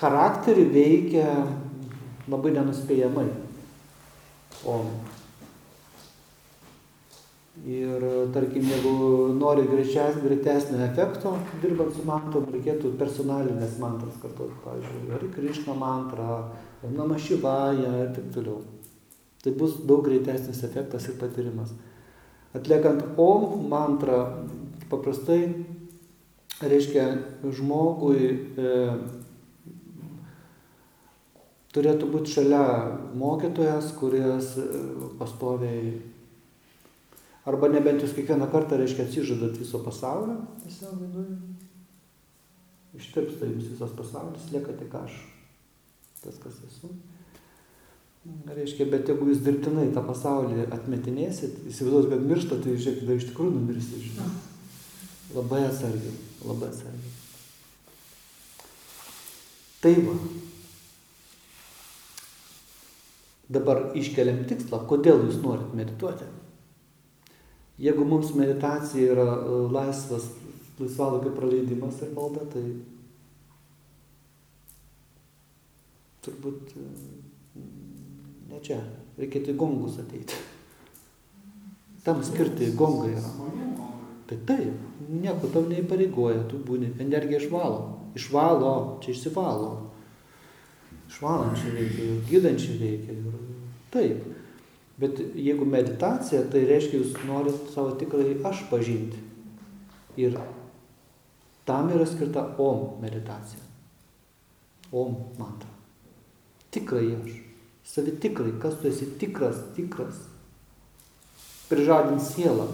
charakterį veikia labai nenuspėjamai. O Ir tarkim, jeigu nori greičias, greitesnio efekto, dirbant su mantrom, reikėtų personalinės mantras kartuoti, pavyzdžiui, ar Krišna mantra, Nama Šivaja ir taip toliau. Tai bus daug greitesnis efektas ir patyrimas. Atliekant Om mantrą, paprastai reiškia žmogui e, turėtų būti šalia mokytojas, kuris e, pastoviai Arba nebent jūs kiekvieną kartą, reiškia, atsižadat viso pasaulio, tiesiog viduj. Ištirpsta jums visas pasaulis, lieka tik aš. Tas, kas esu. Reiškia, bet jeigu jūs dirbtinai tą pasaulį atmetinėsit, įsivaizduot, kad miršta, tai žiūrėkit, dar iš tikrųjų numirsit, žinai. Labai atsargiai, labai atsargiai. Tai va. Dabar iškeliam tikslą, kodėl jūs norit medituoti. Jeigu mums meditacija yra e, laisvas, laisvalogio praleidimas ir malda, tai turbūt e, ne čia. Reikėtų į gongus ateiti. Tam skirti gongai yra. Tai taip, nieko tau neįpareigoja, tu būni, energija išvalo. Išvalo, čia išsivalo. Išvalančiai veikia, gydančiai veikia. Ir taip. Bet jeigu meditacija, tai reiškia, jūs norit savo tikrai aš pažinti. Ir tam yra skirta OM meditacija. OM mantra. Tikrai aš. Savi tikrai, kas tu esi tikras, tikras. prižadins sielą.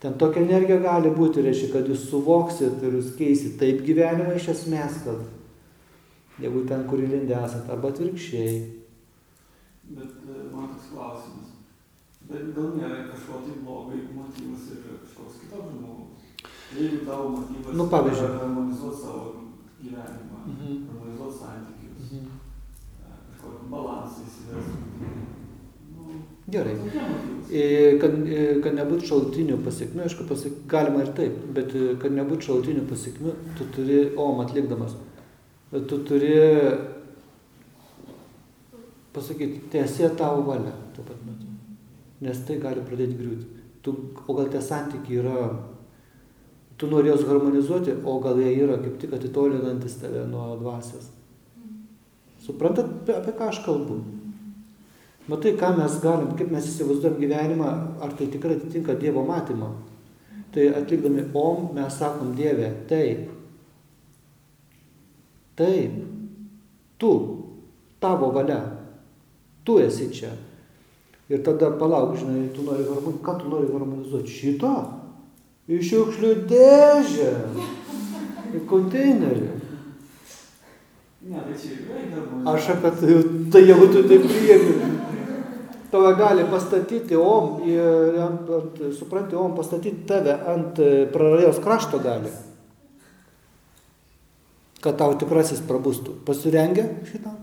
Ten tokia energija gali būti, reiškia, kad jūs suvoksit ir jūs keisit taip gyvenimą iš esmės, kad jeigu ten, kur įlindę esat, arba atvirkščiai. Bet e, man toks klausimas. Bet gal nėra kažko tai blogo, jeigu motyvas yra kažkoks kitoks žmogus. Jeigu tavo motyvas Nu, pavyzdžiui. yra harmonizuoti savo gyvenimą, Mhm. harmonizuoti santykius, Mhm. e, kažkokį balansą įsivesti. Nu, Gerai. tokie motyvas. E, Kad, e, kad nebūtų šaltinių pasiekmių, aišku, pasak, galima ir taip, bet e, kad nebūtų šaltinių pasiekmių, tu turi, om atlikdamas, tu turi pasakyti, tiesie tavo valia tuo pat metu. Nes tai gali pradėti griūti. Tu, o gal tie santykiai yra, tu nori juos harmonizuoti, o gal jie yra kaip tik atitolinantis tave nuo dvasios. Suprantat, apie ką aš kalbu? Matai, ką mes galim, kaip mes įsivaizduojam gyvenimą, ar tai tikrai atitinka Dievo matymą. Tai atlikdami om mes sakom Dievė, taip. Taip. Tu, tavo valia. Tu esi čia. Ir tada palauk, žinai, tu nori harmonizuoti. Ką tu nori harmonizuoti? Šito? Į šiukšlių dėžę. Į konteinerį. Ne, tai čia yra. Aš apie tai, tai jeigu tu taip priemi, tave gali pastatyti om, ir ant, ant, supranti, om pastatyti tave ant e, prarajos krašto gali. Kad tau tikrasis prabustų. Pasirengę šitą?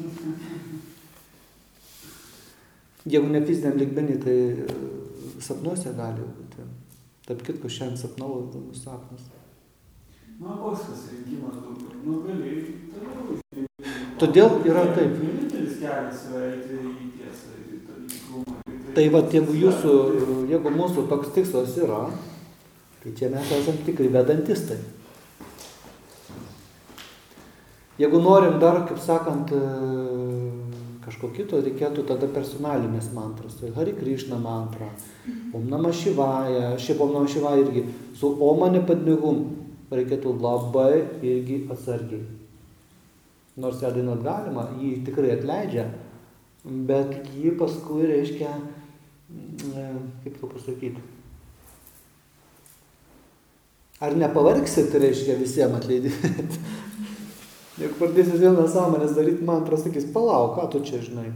Jeigu ne fiziniam lygmenį, tai e, sapnuose gali būti. Tarp kitko, šiandien sapnavau įdomus sapnas. Nu, koks pasirinkimas daugiau? Nu, gali toliau. Todėl yra taip. Vienintelis kelias yra eiti į tiesą, į tikrumą. į Tai va, jeigu jūsų, jeigu mūsų toks tikslas yra, tai čia mes esame tikrai vedantistai. Jeigu norim dar, kaip sakant, e, kažko kito, reikėtų tada personalinės mantras. Tai Hari Krishna mantra, Om Nama Šivaja, šiaip Om Nama Šivaja irgi, su Oma nepadmigum reikėtų labai irgi atsargiai. Nors ją dainuot galima, jį tikrai atleidžia, bet jį paskui reiškia, mm, e, kaip tau pasakyti, ar nepavargsit, reiškia, visiems atleidimėt. Jeigu pradėsit vėl nesąmonės daryti, man sakys, palauk, ką tu čia žinai.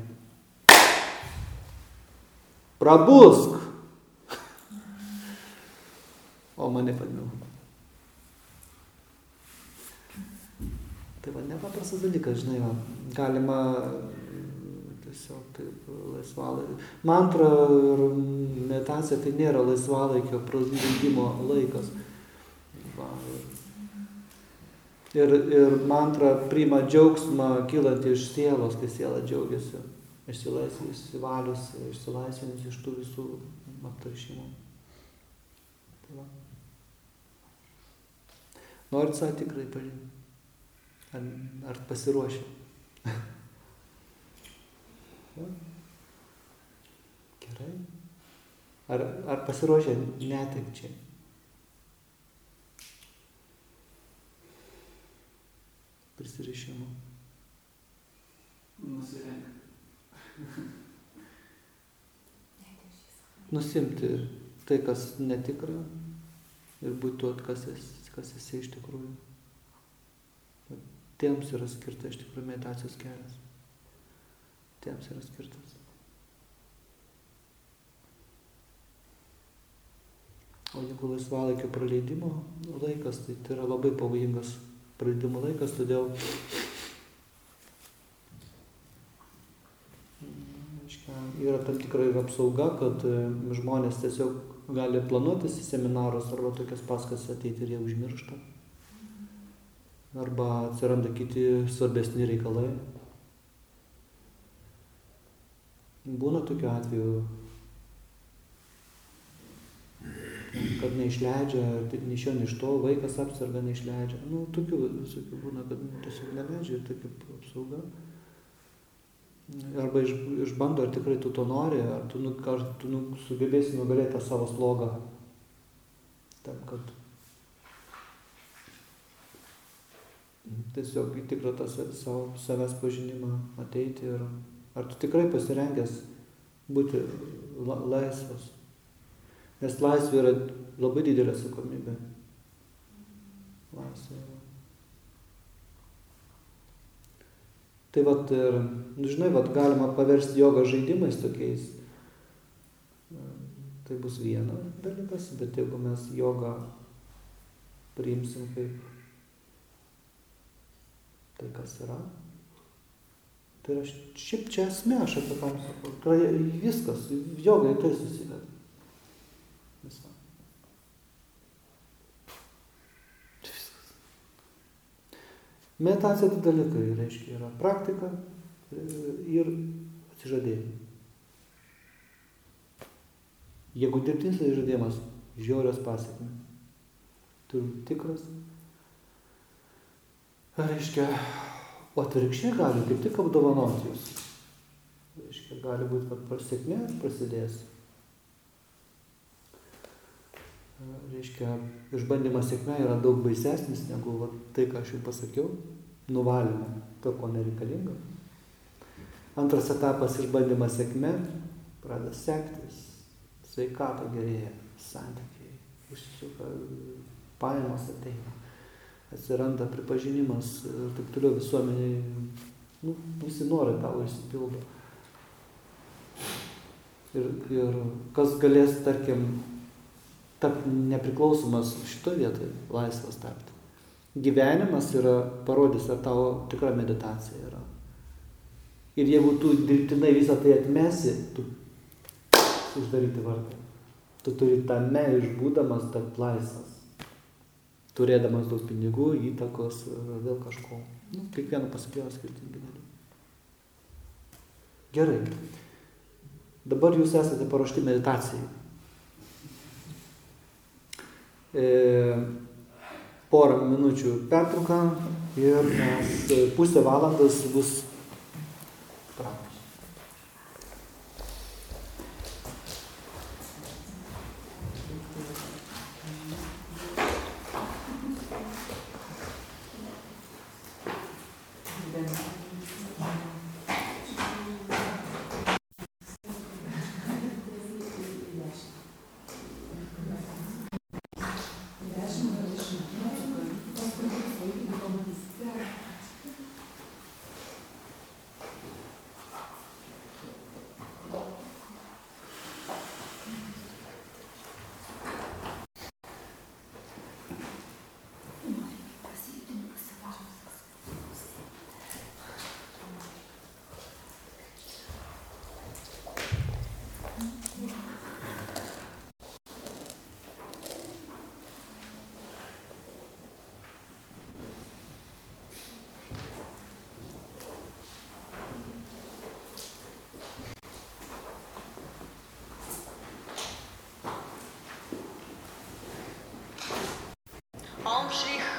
Prabusk. O mane padmiau. Tai va, nepaprastas dalykas, žinai, va, galima mm, tiesiog taip laisvalaikį. Mantra ir meditacija tai nėra laisvalaikio praleidimo laikas. Va, ir, ir mantra priima džiaugsmą kylant iš sielos, kai siela džiaugiasi, išsilaisvinusi, išsilaisvinusi iš tų visų aptaršimų. Tai va. Norit savo tikrai pažinti? Ar, ar pasiruošę? Gerai. Ar, ar pasiruošę netekčiai? Prisirišimo. Nusirenk. Nusimti tai, kas netikra ir būti tuo, kas esi, kas esi iš tikrųjų. Tiems yra skirta iš tikrųjų meditacijos kelias. Tiems yra skirtas. O jeigu laisvalaikio praleidimo laikas, tai tai yra labai pavojingas praleidimo laikas, todėl yra tam tikra ir apsauga, kad e, žmonės tiesiog gali planuotis į seminarus arba tokias paskas ateiti ir jie užmiršta. Arba atsiranda kiti svarbesni reikalai. Būna tokiu atveju, kad neišleidžia, tai iš jo, nei iš to, vaikas apsarga neišleidžia. Nu, tokių visokių būna, kad nu, tiesiog neleidžia ir tokia apsauga. Arba iš, išbando, ar tikrai tu to nori, ar tu, nu, ar tu nu, sugebėsi nugalėti tą savo slogą. Tam, kad tiesiog į tikrą tą sa- savo savęs pažinimą ateiti ir ar tu tikrai pasirengęs būti la laisvas. Nes laisvė yra labai didelė atsakomybė. Laisvė. Tai vat ir, nu, žinai, vat galima paversti jogą žaidimais tokiais. Tai bus viena dalykas, bet jeigu mes jogą priimsim kaip tai, kas yra, tai yra šiaip čia esmė, aš apie ką sakau. Tai viskas, joga į tai susiveda. Visą. Viskas. Meditacija du dalykai, reiškia, yra praktika ir atsižadėjimas. Jeigu dirbtinis atsižadėjimas, žiaurios pasiekmes. Turiu tikras. Reiškia, o atvirkščiai gali kaip tik apdovanoti jūs. Reiškia, gali būti, kad pasiekmė prasidės reiškia, išbandymas sėkmė yra daug baisesnis negu va, tai, ką aš jau pasakiau, nuvalymą to, ko nereikalinga. Antras etapas išbandymas sėkmė, pradeda sektis, sveikata gerėja, santykiai, užsisuka, pajamos ateina, atsiranda pripažinimas ir taip toliau visuomeniai, nu, visi norai tavo išsipildo. Ir, ir kas galės, tarkim, tapti nepriklausomas šitoje vietoje, laisvas tapti. Gyvenimas yra parodys, ar tavo tikra meditacija yra. Ir jeigu tu dirbtinai visą tai atmesi, tu uždaryti vartą. Tu turi tame išbūdamas tapti laisvas. Turėdamas daug pinigų, įtakos vėl kažko. Nu, kiekvieno pasikėjo skirtingi dalykai. Gerai. Dabar jūs esate paruošti meditacijai e, porą minučių pertrauką ir mes pusę valandos bus pramus. Om Shri she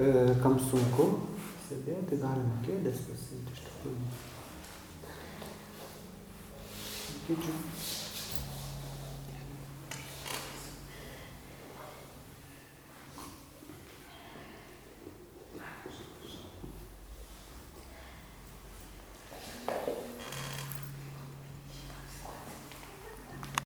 E, kam sunku sėdėti, galima kėdės pasiimti iš tikrųjų. Kėdžių.